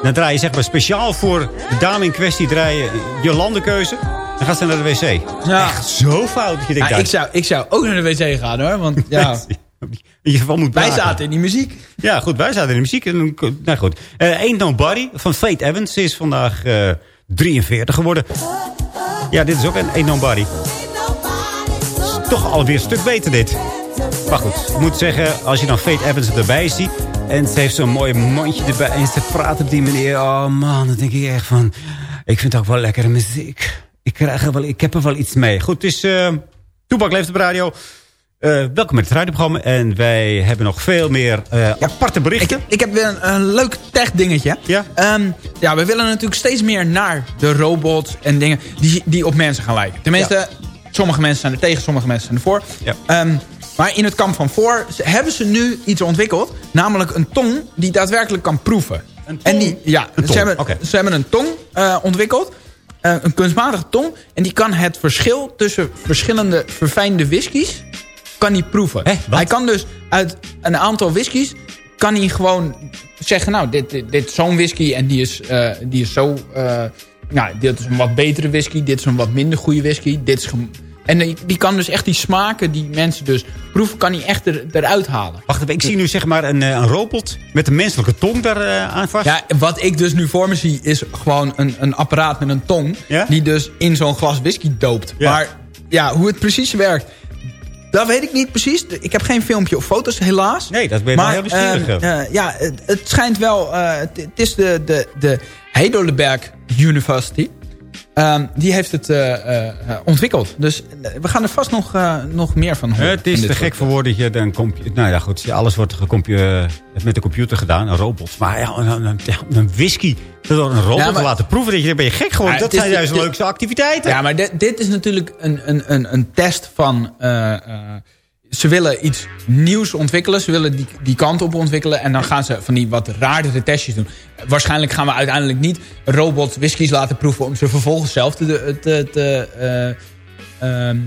Dan draai je zeg maar speciaal voor de dame in kwestie draai je Jolande keuze. Dan gaat ze naar de wc. Ja. Echt zo fout dat je denkt... Ja, ik, zou, ik zou ook naar de wc gaan hoor. Want ja, je moet wij zaten in die muziek. Ja, goed, wij zaten in de muziek. Nou goed. Eh Ain't Nobody van Fate Evans Ze is vandaag eh 43 geworden. Ja, dit is ook een Ain't Nobody. Is toch alweer een stuk beter dit. Maar goed, ik moet zeggen, als je dan Fate Evans erbij ziet... en ze heeft zo'n mooi mondje erbij en ze praat op die manier... oh man, dan denk ik echt van... ik vind het ook wel lekkere muziek. Ik, krijg er wel, ik heb er wel iets mee. Goed, het is eh Toepak Leeft op radio... Eh, welkom bij het radioprogramma. En wij hebben nog veel meer eh, aparte berichten. Ik, ik heb weer een, een leuk tech dingetje. Ja? Ehm, ja, we willen natuurlijk steeds meer naar de robots en dingen die, die op mensen gaan lijken. Tenminste, sommige mensen zijn er tegen, sommige mensen zijn ervoor. Ja. Ehm, maar in het kamp van voor hebben ze nu iets ontwikkeld. Namelijk een tong die daadwerkelijk kan proeven. En die, ja, Een tong, Ze, hebben, ze hebben een tong eh, ontwikkeld. eh, een kunstmatige tong. En die kan het verschil tussen verschillende verfijnde whiskies... kan hij proeven. hij kan dus uit een aantal whiskies... kan hij gewoon zeggen... nou, dit, dit, dit is zo'n whisky en die is, eh, die is zo... nou, dit is een wat betere whisky. Dit is een wat minder goede whisky. Dit is en die, die kan dus echt die smaken die mensen dus proeven... kan hij echt er, eruit halen. Wacht even, ik zie nu zeg maar een, eh, een robot met een menselijke tong daar eh, aan vast. Ja, wat ik dus nu voor me zie is gewoon een, een apparaat met een tong... die dus in zo'n glas whisky doopt. Maar ja, hoe het precies werkt... Dat weet ik niet precies. Ik heb geen filmpje of foto's, helaas. Nee, dat ben je wel heel nieuwsgierig. ehm, eh, ja, het, het schijnt wel... het, het is de, de, de Heidelberg University. Ehm, die heeft het eh, eh, ontwikkeld. Dus eh, we gaan er vast nog, nog meer van horen. Het is te gek voor woorden je dan Nou ja, goed. Alles wordt met de computer gedaan. Een robot. Maar ja, een, een, een whisky door een robot Ja, maar- te laten proeven. Dat je, dan ben je gek geworden. Dat zijn juist leukste activiteiten. Ja, maar dit, dit is natuurlijk een, een, een, een test van... eh, eh, ze willen iets nieuws ontwikkelen. Ze willen die, die kant op ontwikkelen. En dan gaan ze van die wat raardere testjes doen. Waarschijnlijk gaan we uiteindelijk niet robots whiskies laten proeven... om ze vervolgens zelf te... te, te eh, ehm,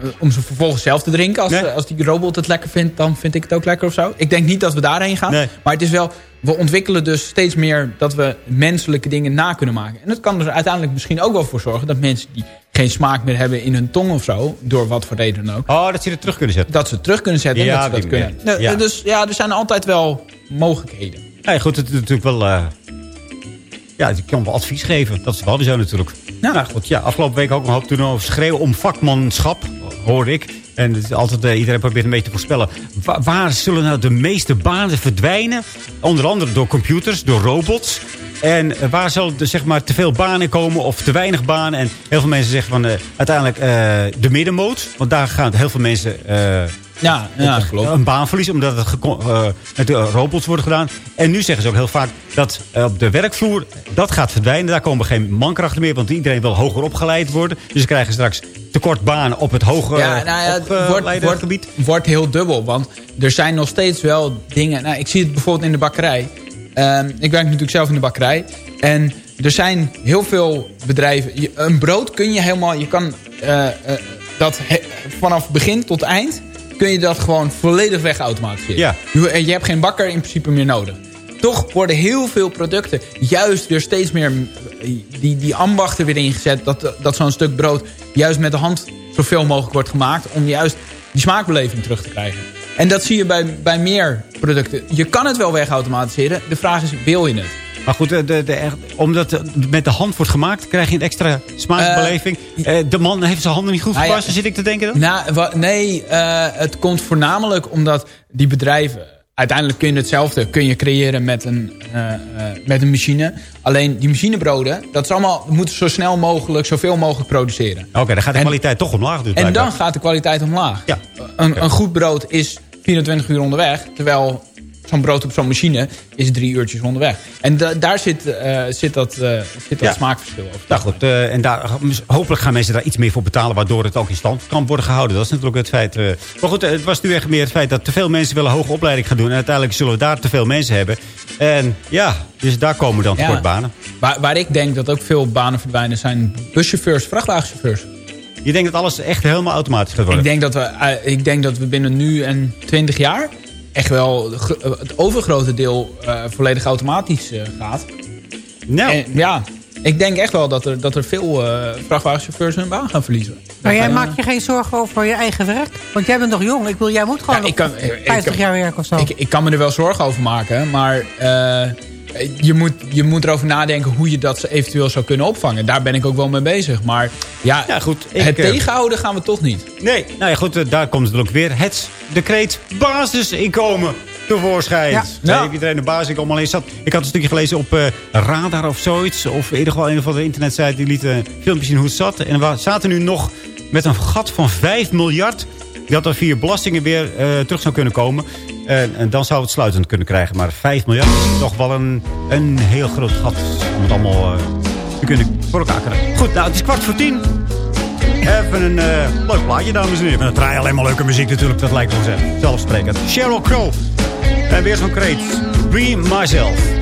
eh, om ze vervolgens zelf te drinken. Als, als die robot het lekker vindt, dan vind ik het ook lekker of zo. Ik denk niet dat we daarheen gaan. Maar het is wel, we ontwikkelen dus steeds meer dat we menselijke dingen na kunnen maken. En dat kan er uiteindelijk misschien ook wel voor zorgen dat mensen die geen smaak meer hebben in hun tong of zo, door wat voor reden dan ook. Oh, dat ze het terug kunnen zetten. Dat ze het terug kunnen zetten en Ja, dat ze dat kunnen. ja. Ja. Dus ja, er zijn altijd wel mogelijkheden. Ja, goed, het is natuurlijk wel... eh, ja, je kan wel advies geven. Dat is wel zo natuurlijk. Nou goed, ja, afgelopen week ook een hoop toen over schreeuwen om vakmanschap, hoorde ik. En het altijd, eh, iedereen probeert een beetje te voorspellen. Wa- waar zullen nou de meeste banen verdwijnen? Onder andere door computers, door robots. En waar zal er zeg maar te veel banen komen of te weinig banen? En heel veel mensen zeggen van eh, uiteindelijk eh, de middenmoot. Want daar gaan heel veel mensen eh, Ja, ja, een baan verliezen. Omdat het met robots wordt gedaan. En nu zeggen ze ook heel vaak dat op de werkvloer dat gaat verdwijnen. Daar komen geen mankrachten meer. Want iedereen wil hoger opgeleid worden. Dus ze krijgen straks tekort banen op het hoger Ja, nou ja, het wordt, wordt, gebied. wordt heel dubbel. Want er zijn nog steeds wel dingen... Nou, ik zie het bijvoorbeeld in de bakkerij. Ehm, ik werk natuurlijk zelf in de bakkerij. En er zijn heel veel bedrijven... je- Een brood kun je helemaal... Je kan eh, eh, dat he- vanaf begin tot eind kun je dat gewoon volledig wegautomatiseren. Ja. Je, en je hebt geen bakker in principe meer nodig. Toch worden heel veel producten juist weer steeds meer eh, die, die ambachten weer ingezet. Dat, dat zo'n stuk brood juist met de hand zoveel mogelijk wordt gemaakt. Om juist die smaakbeleving terug te krijgen. En dat zie je bij, bij meer producten. Je kan het wel wegautomatiseren. De vraag is, wil je het? Maar goed, de, de, de- omdat het met de hand wordt gemaakt... krijg je een extra smaakbeleving. Eh, de man heeft zijn handen niet goed Nou ja, gewassen, zit ik te denken dan? Nou, nee, eh, het komt voornamelijk omdat die bedrijven... Uiteindelijk kun je hetzelfde kun je creëren met een, eh, eh, met een machine. Alleen die machinebroden, dat is allemaal, moeten zo snel mogelijk, zoveel mogelijk produceren. Oké, dan gaat de En- kwaliteit toch omlaag. Dus En blijkbaar. dan gaat de kwaliteit omlaag. Ja. Een, een goed brood is 24 uur onderweg. Terwijl zo'n brood op zo'n machine is drie uurtjes onderweg. En da- daar zit, eh, zit dat, eh, zit dat Ja. smaakverschil over. Nou goed, eh, en daar, hopelijk gaan mensen daar iets meer voor betalen... waardoor het ook in stand kan worden gehouden. Dat is natuurlijk het feit. maar goed, het was nu echt meer het feit dat te veel mensen willen hoge opleiding gaan doen. En uiteindelijk zullen we daar te veel mensen hebben. En ja, dus daar komen dan Ja. tekortbanen. Waar, waar ik denk dat ook veel banen verdwijnen zijn buschauffeurs, vrachtwagenchauffeurs. Je denkt dat alles echt helemaal automatisch gaat worden? Ik denk, dat we, eh, ik denk dat we binnen nu en 20 jaar echt wel gro- het overgrote deel eh, volledig automatisch eh, gaat. Nou. En, ja, ik denk echt wel dat er, dat er veel eh, vrachtwagenchauffeurs hun baan gaan verliezen. Maar jij Eh, maakt je geen zorgen over je eigen werk? Want jij bent nog jong. Ik wil, jij moet gewoon Ja, ik kan- ik- 50 ik- jaar werken of zo. Ik, ik kan me er wel zorgen over maken, maar eh, je, moet, je moet erover nadenken hoe je dat eventueel zou kunnen opvangen. Daar ben ik ook wel mee bezig. Maar ja, Ja, goed, het eh, tegenhouden gaan we toch niet. Nee, nou ja goed, eh, daar komt natuurlijk weer het decreet basisinkomen tevoorschijn. Ja. Daar Ja. iedereen een basisinkomen. Alleen zat, ik had een stukje gelezen op eh, Radar of zoiets. Of in ieder geval een of andere internetsite die liet een filmpje zien hoe het zat. En we zaten nu nog met een gat van 5 miljard. Had dan via belastingen weer eh, terug zou kunnen komen. En, dan zou het sluitend kunnen krijgen. Maar 5 miljard is toch wel een, een heel groot gat. Om het allemaal eh, te kunnen voor elkaar krijgen. Goed, nou het is kwart voor tien. Even een eh, leuk plaatje, dames en heren. Dan draai alleen maar leuke muziek natuurlijk. Dat lijkt zelf. Zelfsprekend. Sheryl Crow. En weer zo'n kreet. Be Myself.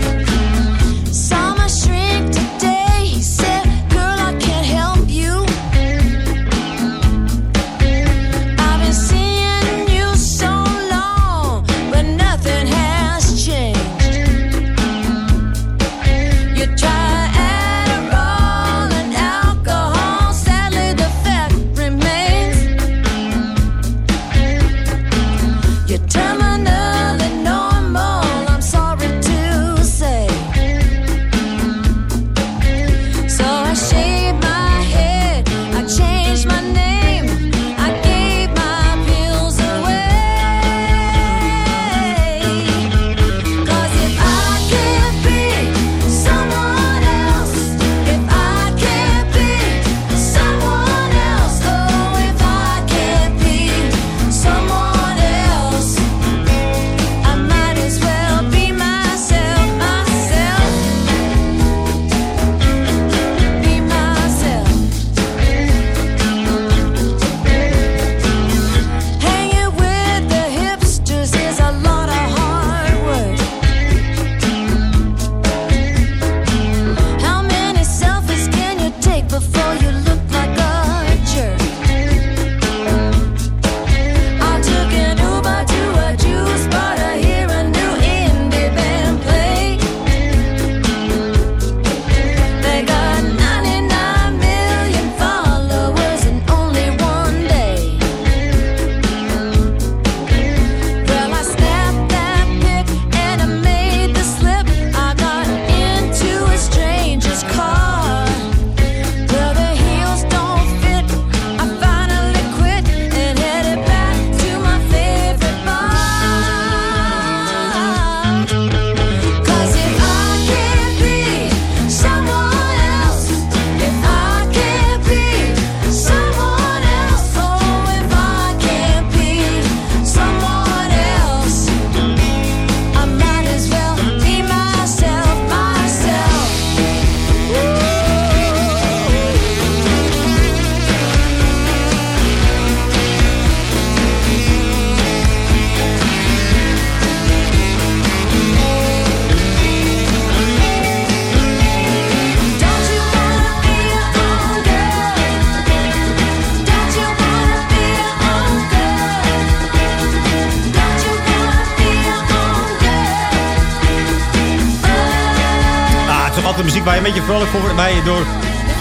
Je door...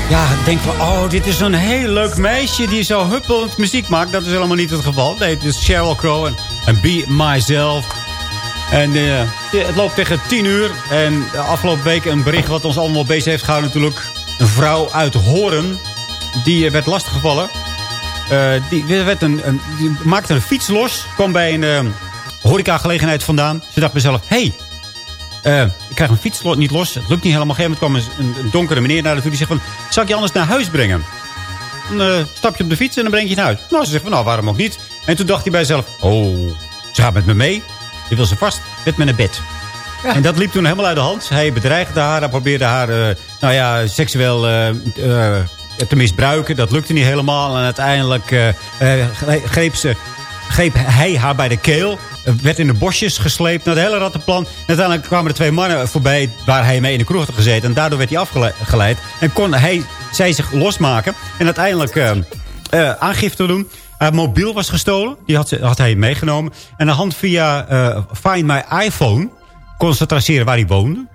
Ja, denkt van, oh, dit is een heel leuk meisje die zo huppelend muziek maakt. Dat is helemaal niet het geval. Nee, het is Sheryl Crow en, Be Myself. En eh, het loopt tegen 10 uur. En de afgelopen week een bericht wat ons allemaal bezig heeft gehouden natuurlijk. Een vrouw uit Horen. Die eh, werd lastiggevallen. Eh die, werd een, een, maakte een fiets los. Kwam bij een eh horecagelegenheid vandaan. Ze dacht zichzelf, hé, hey, eh, ik krijg een fiets niet los. Het lukt niet helemaal. Op een gegeven moment kwam een, een donkere meneer naar haar toe. Die zegt van, zal ik je anders naar huis brengen? Dan eh, stap je op de fiets en dan breng je je naar huis. Nou, ze zegt van, nou, waarom ook niet? En toen dacht hij bij zichzelf, oh, ze gaat met me mee. Die wil ze vast met me naar bed. En dat liep toen helemaal uit de hand. Hij bedreigde haar. Hij probeerde haar eh, nou ja, seksueel te misbruiken. Dat lukte niet helemaal. En uiteindelijk greep, ze, greep hij haar bij de keel. werd in de bosjes gesleept naar het hele rattenplan. En uiteindelijk kwamen er twee mannen voorbij waar hij mee in de kroeg had gezeten. En daardoor werd hij afgeleid. En kon hij, zij zich losmaken. En uiteindelijk eh, eh, aangifte doen. Haar mobiel was gestolen. Die had, had hij meegenomen. En de hand via eh, Find My iPhone kon ze traceren waar hij woonde.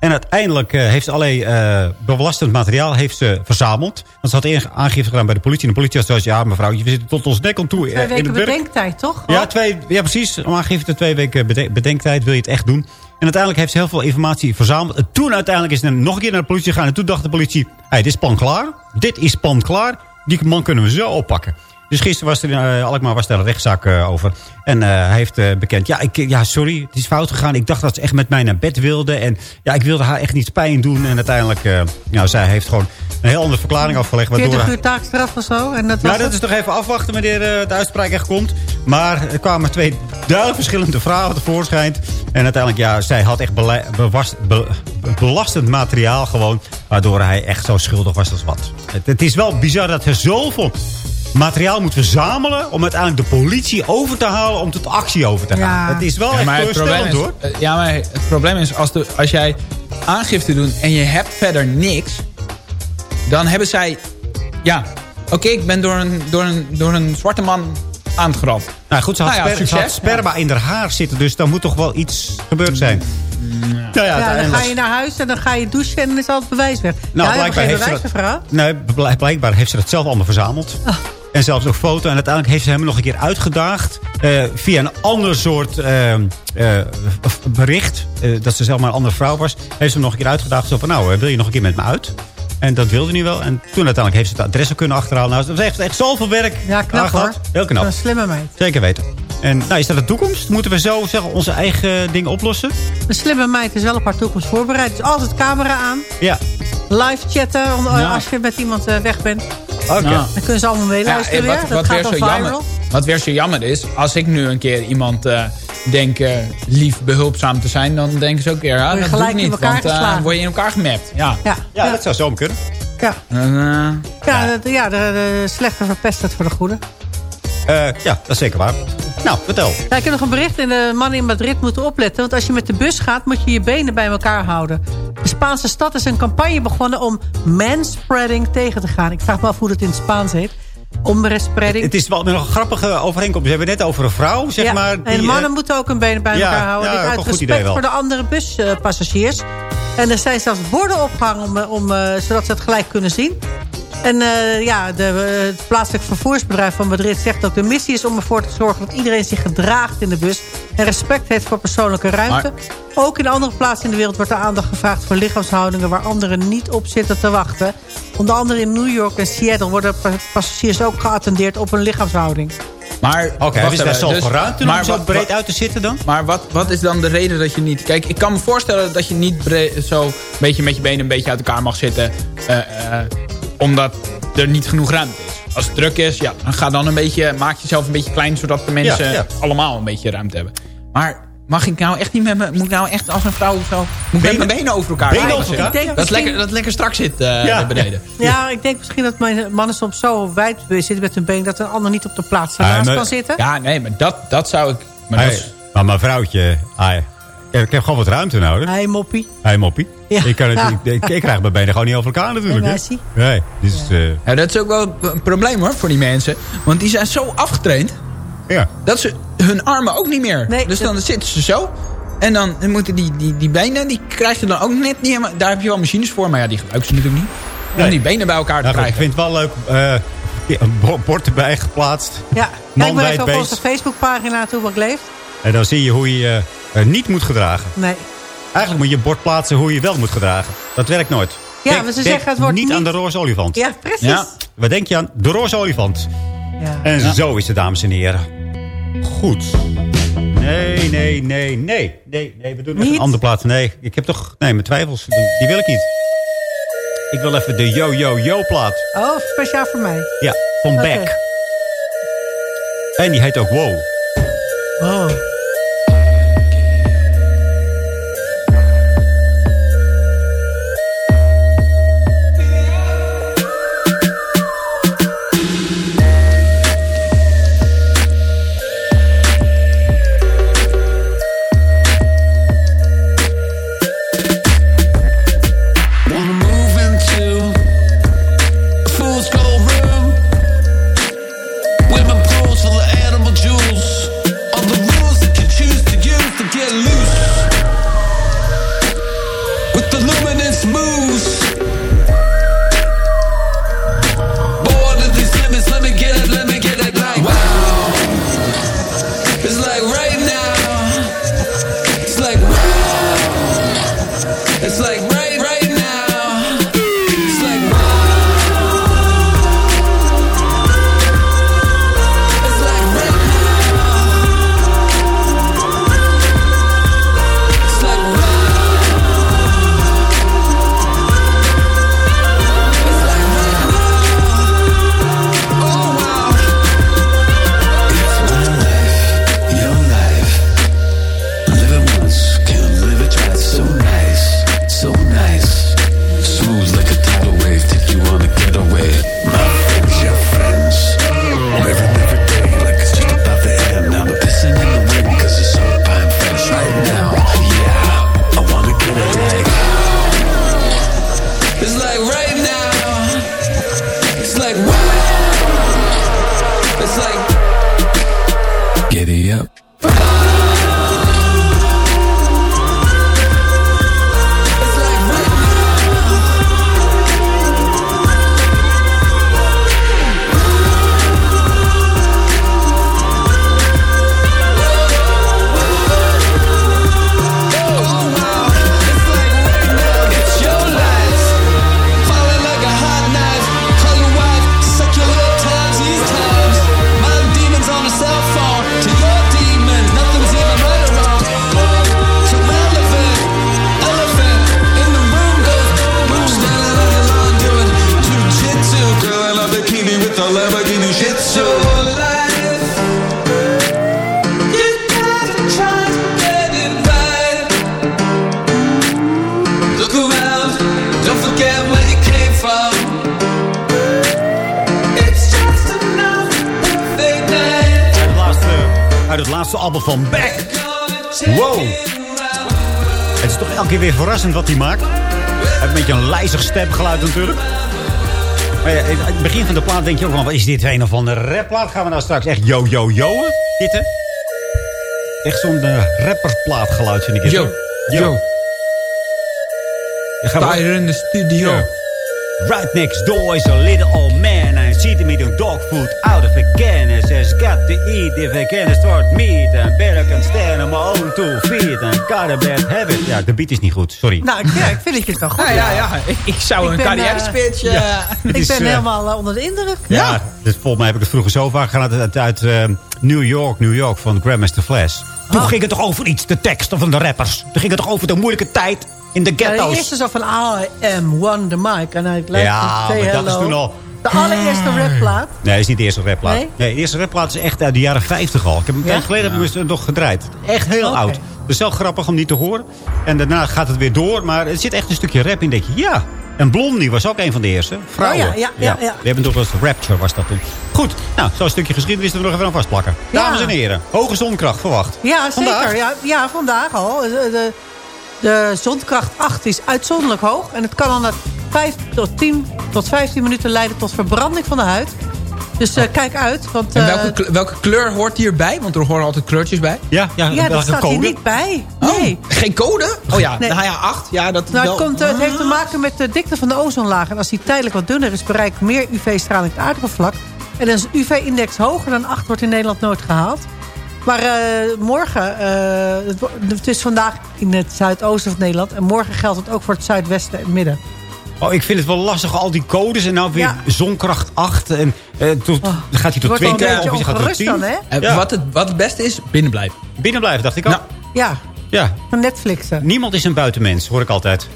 En uiteindelijk eh, heeft ze allerlei eh, belastend materiaal heeft ze verzameld. Want ze had aangifte gedaan bij de politie. En de politie had zoiets ja mevrouw, je zit tot ons nek aan toe. eh, Twee in weken bedenktijd, toch? Ja, twee, ja, precies. Om aangifte twee weken bede- bedenktijd wil je het echt doen. En uiteindelijk heeft ze heel veel informatie verzameld. En toen uiteindelijk is ze nog een keer naar de politie gegaan. En toen dacht de politie, hey, dit is pan klaar. Dit is pan klaar. Die man kunnen we zo oppakken. Dus gisteren was er in eh, Alkmaar was daar een rechtszaak eh, over. En eh, hij heeft bekend, ja, ik, ja, sorry, het is fout gegaan. Ik dacht dat ze echt met mij naar bed wilde. En ja, ik wilde haar echt niet pijn doen. En uiteindelijk, nou, zij heeft gewoon een heel andere verklaring afgelegd. Waardoor 40 hij- uur taakstraf of zo. En dat was nou, dat het. is nog even afwachten wanneer de uitspraak echt komt. Maar er kwamen twee duidelijk verschillende vragen tevoorschijn. En uiteindelijk, ja, zij had echt be- belastend materiaal gewoon. Waardoor hij echt zo schuldig was als wat. Het, het is wel bizar dat er zoveel materiaal moet verzamelen... om uiteindelijk de politie over te halen om tot actie over te gaan. Ja. Het is wel Ja, echt teleurstellend, hoor. Ja, maar het probleem is, als, de, als jij aangifte doet en je hebt verder niks... dan hebben zij... Ja, oké, ik ben door een, door, een, door een zwarte man aangerand. Nou goed, ze had, Nou ja, sper- ze had succes. sperma in haar haar zitten. Dus dan moet toch wel iets gebeurd zijn. Nou ja, Ja, dan ga je naar huis en dan ga je douchen en dan is al het bewijs weg. Nou, ja, blijkbaar heeft ze bewijs dat- mevrouw. Nee, bl- blijkbaar heeft ze dat zelf allemaal verzameld. Ah. En zelfs ook foto. En uiteindelijk heeft ze hem nog een keer uitgedaagd. eh, via een ander soort eh, eh, bericht. dat ze zelf maar een andere vrouw was. Heeft ze hem nog een keer uitgedaagd. Zo van, nou, wil je nog een keer met me uit? En dat wilde hij wel. En toen uiteindelijk heeft ze het adres kunnen achterhalen. Nou, ze heeft echt zoveel werk Ja, knap hoor. Heel knap. Een slimme meid. Zeker weten. En nou, is dat de toekomst? Moeten we zo zeggen, onze eigen dingen oplossen? Een slimme meid is wel op haar toekomst voorbereid. Dus altijd camera aan. Ja. Live chatten Ja. als je met iemand weg bent. Oké. Ja. Dan kunnen ze allemaal meeluisteren Ja, weer. wat, Dat wat, gaat weer zo viral. jammer, wat weer zo jammer is, als ik nu een keer iemand eh, denk eh, lief behulpzaam te zijn, dan denken ze ook weer, ja, dat doe niet, want dan geslagen. word je in elkaar gemapt. Ja. Ja, Ja, dat zou zo kunnen. ja. En, eh, ja, de, ja de, de slechte verpest het voor de goede. Eh, ja, dat is zeker waar. Nou, vertel. Ja, ik heb nog een bericht. En de mannen in Madrid moeten opletten. Want als je met de bus gaat, moet je je benen bij elkaar houden. De Spaanse stad is een campagne begonnen om manspreading tegen te gaan. Ik vraag me af hoe dat in het Spaans heet. Omrespreading. Het is wel nog een grappige overeenkomst. We hebben het net over een vrouw, zeg ja, maar. en die, mannen eh, moeten ook hun benen bij ja, elkaar houden. ja, Dit ook uit respect voor de andere buspassagiers. en er zijn zelfs borden opgehangen om, om, eh, zodat ze het gelijk kunnen zien. En eh, ja, de, eh, het plaatselijk vervoersbedrijf van Madrid zegt ook... de missie is om ervoor te zorgen dat iedereen zich gedraagt in de bus... en respect heeft voor persoonlijke ruimte. Ook in andere plaatsen in de wereld wordt er aandacht gevraagd... voor lichaamshoudingen waar anderen niet op zitten te wachten. Onder andere in New York en Seattle worden pa- passagiers ook geattendeerd op hun lichaamshouding. Maar, wacht hebben ze daar even, zo dus- ruimte om zo wat- breed wat- uit te zitten dan? Maar wat, wat is dan de reden dat je niet... Kijk, ik kan me voorstellen dat je niet zo een beetje met je benen een beetje uit elkaar mag zitten. eh, eh, omdat er niet genoeg ruimte is. Als het druk is, ja, dan ga dan een beetje, maak jezelf een beetje klein... zodat de mensen Ja, ja. allemaal een beetje ruimte hebben. Maar mag ik nou echt niet met me... Moet ik nou echt als een vrouw zo... Moet ik met mijn benen over elkaar Benen over zitten? elkaar? Ik denk Dat, misschien- lekker, dat lekker strak zit eh Ja. naar beneden. Ja, ik denk misschien dat mijn mannen soms zo wijd zitten met hun been... dat een ander niet op de plaats Ah, maar- kan zitten. Ja, nee, maar dat, dat zou ik... Maar dat Hey, is- maar mijn vrouwtje, ah, ik heb gewoon wat ruimte nodig. Hij moppie. Hij moppie. Ja. Ik, kan het, Ja. ik, ik krijg mijn benen gewoon niet over elkaar natuurlijk. Nee, hè. Nee, dus eh, Ja, dat is ook wel een probleem hoor, voor die mensen. Want die zijn zo afgetraind... ja. dat ze hun armen ook niet meer. Nee, dus dat- dan zitten ze zo. En dan moeten die, die, die benen, die krijg je dan ook net niet helemaal... Daar heb je wel machines voor, maar ja, die gebruiken ze natuurlijk niet. Om Nee. die benen bij elkaar te Nou, goed, ik krijgen. vind het wel leuk. eh, een bo- bord erbij geplaatst. Ja, kijk maar even op onze. Facebookpagina Toebak Leeft. En dan zie je hoe je je eh, niet moet gedragen. Nee. Eigenlijk moet je een bord plaatsen hoe je je wel moet gedragen. Dat werkt nooit. Ja, Denk- maar ze zeggen het wordt niet, niet- aan de roze olifant. Ja, precies. Ja. Wat denk je aan? De roze olifant. Ja. En zo is het, dames en heren. Goed. Nee, nee, nee, nee. Nee, nee we doen nog Niet? een andere plaat. Nee, ik heb toch... Nee, mijn twijfels. Die, die wil ik niet. Ik wil even de yo-yo-yo-plaat. Oh, speciaal voor mij. Ja, van Oké. Beck. En die heet ook Wow. Oh. Van Beck. Wow. Het is toch elke keer weer verrassend wat hij maakt. Hij heeft een beetje een lijzig stemgeluid natuurlijk. Maar ja, in het begin van de plaat denk je ook van... wat is dit een of andere rapplaat? Gaan we nou straks echt yo-yo-yo'en? Dit hè? Echt zo'n uh, rapperplaatgeluid vind ik het. Yo, hoor. yo. Ja, in de studio. Right next door is a little old man. I see him eating dog food out of a can. He says, got to eat if I can start meat. And better can stand on my own two feet. And got a bad habit. Ja, de beat is niet goed, sorry. Nou, ik- ja, ik vind het wel goed. Ja, ja, ja. Ik, ik zou Ik een eh, eh, Het Ik is, ben eh, helemaal eh, onder de indruk. Ja, dus volgens mij heb ik het vroeger zo vaak gedaan. Uit, uit eh, New York, New York van Grandmaster Flash. Toen Oh. ging het toch over iets, de teksten van de rappers. Toen ging het toch over de moeilijke tijd in de Ja, de ghetto's. eerste zo van I am Wonder Mike. En hij lijkt Ja, maar dat is toen al... De allereerste rapplaat. Nee, is niet de eerste rapplaat. Nee? Nee? de eerste rapplaat is echt uit de jaren 50 al. Ik heb een Ja? tijd geleden hem nog gedraaid. Echt heel Oké. oud. Dus wel grappig om niet te horen. En daarna gaat het weer door. Maar er zit echt een stukje rap in. denk je, ja. En Blondie was ook een van de eerste. Vrouwen. Oh ja, ja, ja, ja. Die hebben toch wel eens Rapture was dat toen. Goed, nou, zo'n stukje geschiedenis er nog even aan vastplakken. Ja. Dames en heren, hoge zonkracht verwacht. Ja, zeker. Vandaag? Ja, ja, vandaag al. De, de, de zonkracht 8 is uitzonderlijk hoog. En het kan dan na 5 tot 10 tot 15 minuten leiden tot verbranding van de huid. Dus eh, kijk uit. Want, En eh, welke, kle- welke kleur hoort hierbij? Want er horen altijd kleurtjes bij. Ja, ja, ja, dat staat hier niet bij. Nee. Geen code? Oh ja, Nee. nou ja, 8. Ja, dat Nou, wel. het, komt, eh, het heeft te maken met de dikte van de ozonlaag. En als die tijdelijk wat dunner is, bereikt meer UV-straling het aardoppervlak. En een UV-index hoger dan 8 wordt in Nederland nooit gehaald. Maar eh, morgen, eh, het, het is vandaag in het zuidoosten van Nederland. En morgen geldt het ook voor het zuidwesten en midden. Oh, ik vind het wel lastig, al die codes. En nou weer Ja. zonkracht 8. En eh, tot, dan gaat hij tot wordt wel een 20 beetje of hij gaat tot ongerust 10. dan, hè? En Ja. wat, het, wat het beste is, binnen blijven. Binnen blijven, dacht ik al. Nou. Ja, Ja, van Netflixen. niemand is een buitenmens, hoor ik altijd.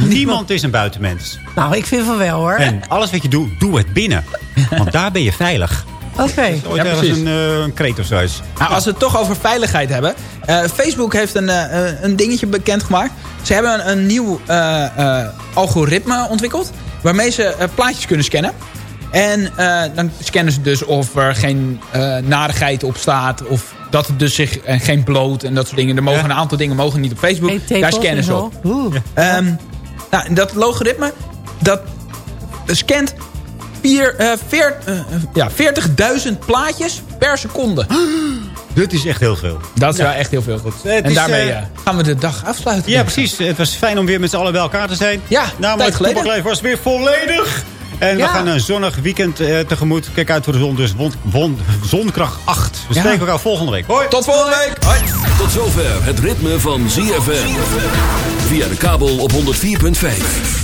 Niemand is een buitenmens. Nou, ik vind van wel, hoor. En alles wat je doet, doe het binnen. Want daar ben je veilig. Oké. Ooit Ja, ergens een, eh, een kreet of zo is. Nou, als we het toch over veiligheid hebben. eh, Facebook heeft een, eh, eh, een dingetje bekendgemaakt. Ze hebben een, een nieuw eh, eh, algoritme ontwikkeld. Waarmee ze plaatjes kunnen scannen. En eh, dan scannen ze dus of er geen eh narigheid op staat. Of dat het dus zich geen bloot en dat soort dingen. Er mogen een aantal dingen mogen niet op Facebook. Daar scannen en ze op. Oeh. Ehm, nou, en dat logaritme, dat scant vier, eh, veer- eh, ja, 40.000 plaatjes per seconde. Dit is echt heel veel. Dat is Ja. wel echt heel veel. Het en is, daarmee eh, eh, gaan we de dag afsluiten. Ja, precies. Het was fijn om weer met z'n allen bij elkaar te zijn. Ja, nou, tijd geleden. Was weer volledig. En Ja. we gaan een zonnig weekend eh, tegemoet. Kijk uit voor de zon. Dus won, won, zonkracht 8. We Ja. spreken elkaar volgende week. Hoi. Tot volgende week. Hoi. Tot zover het ritme van ZFM. Via de kabel op 104.5.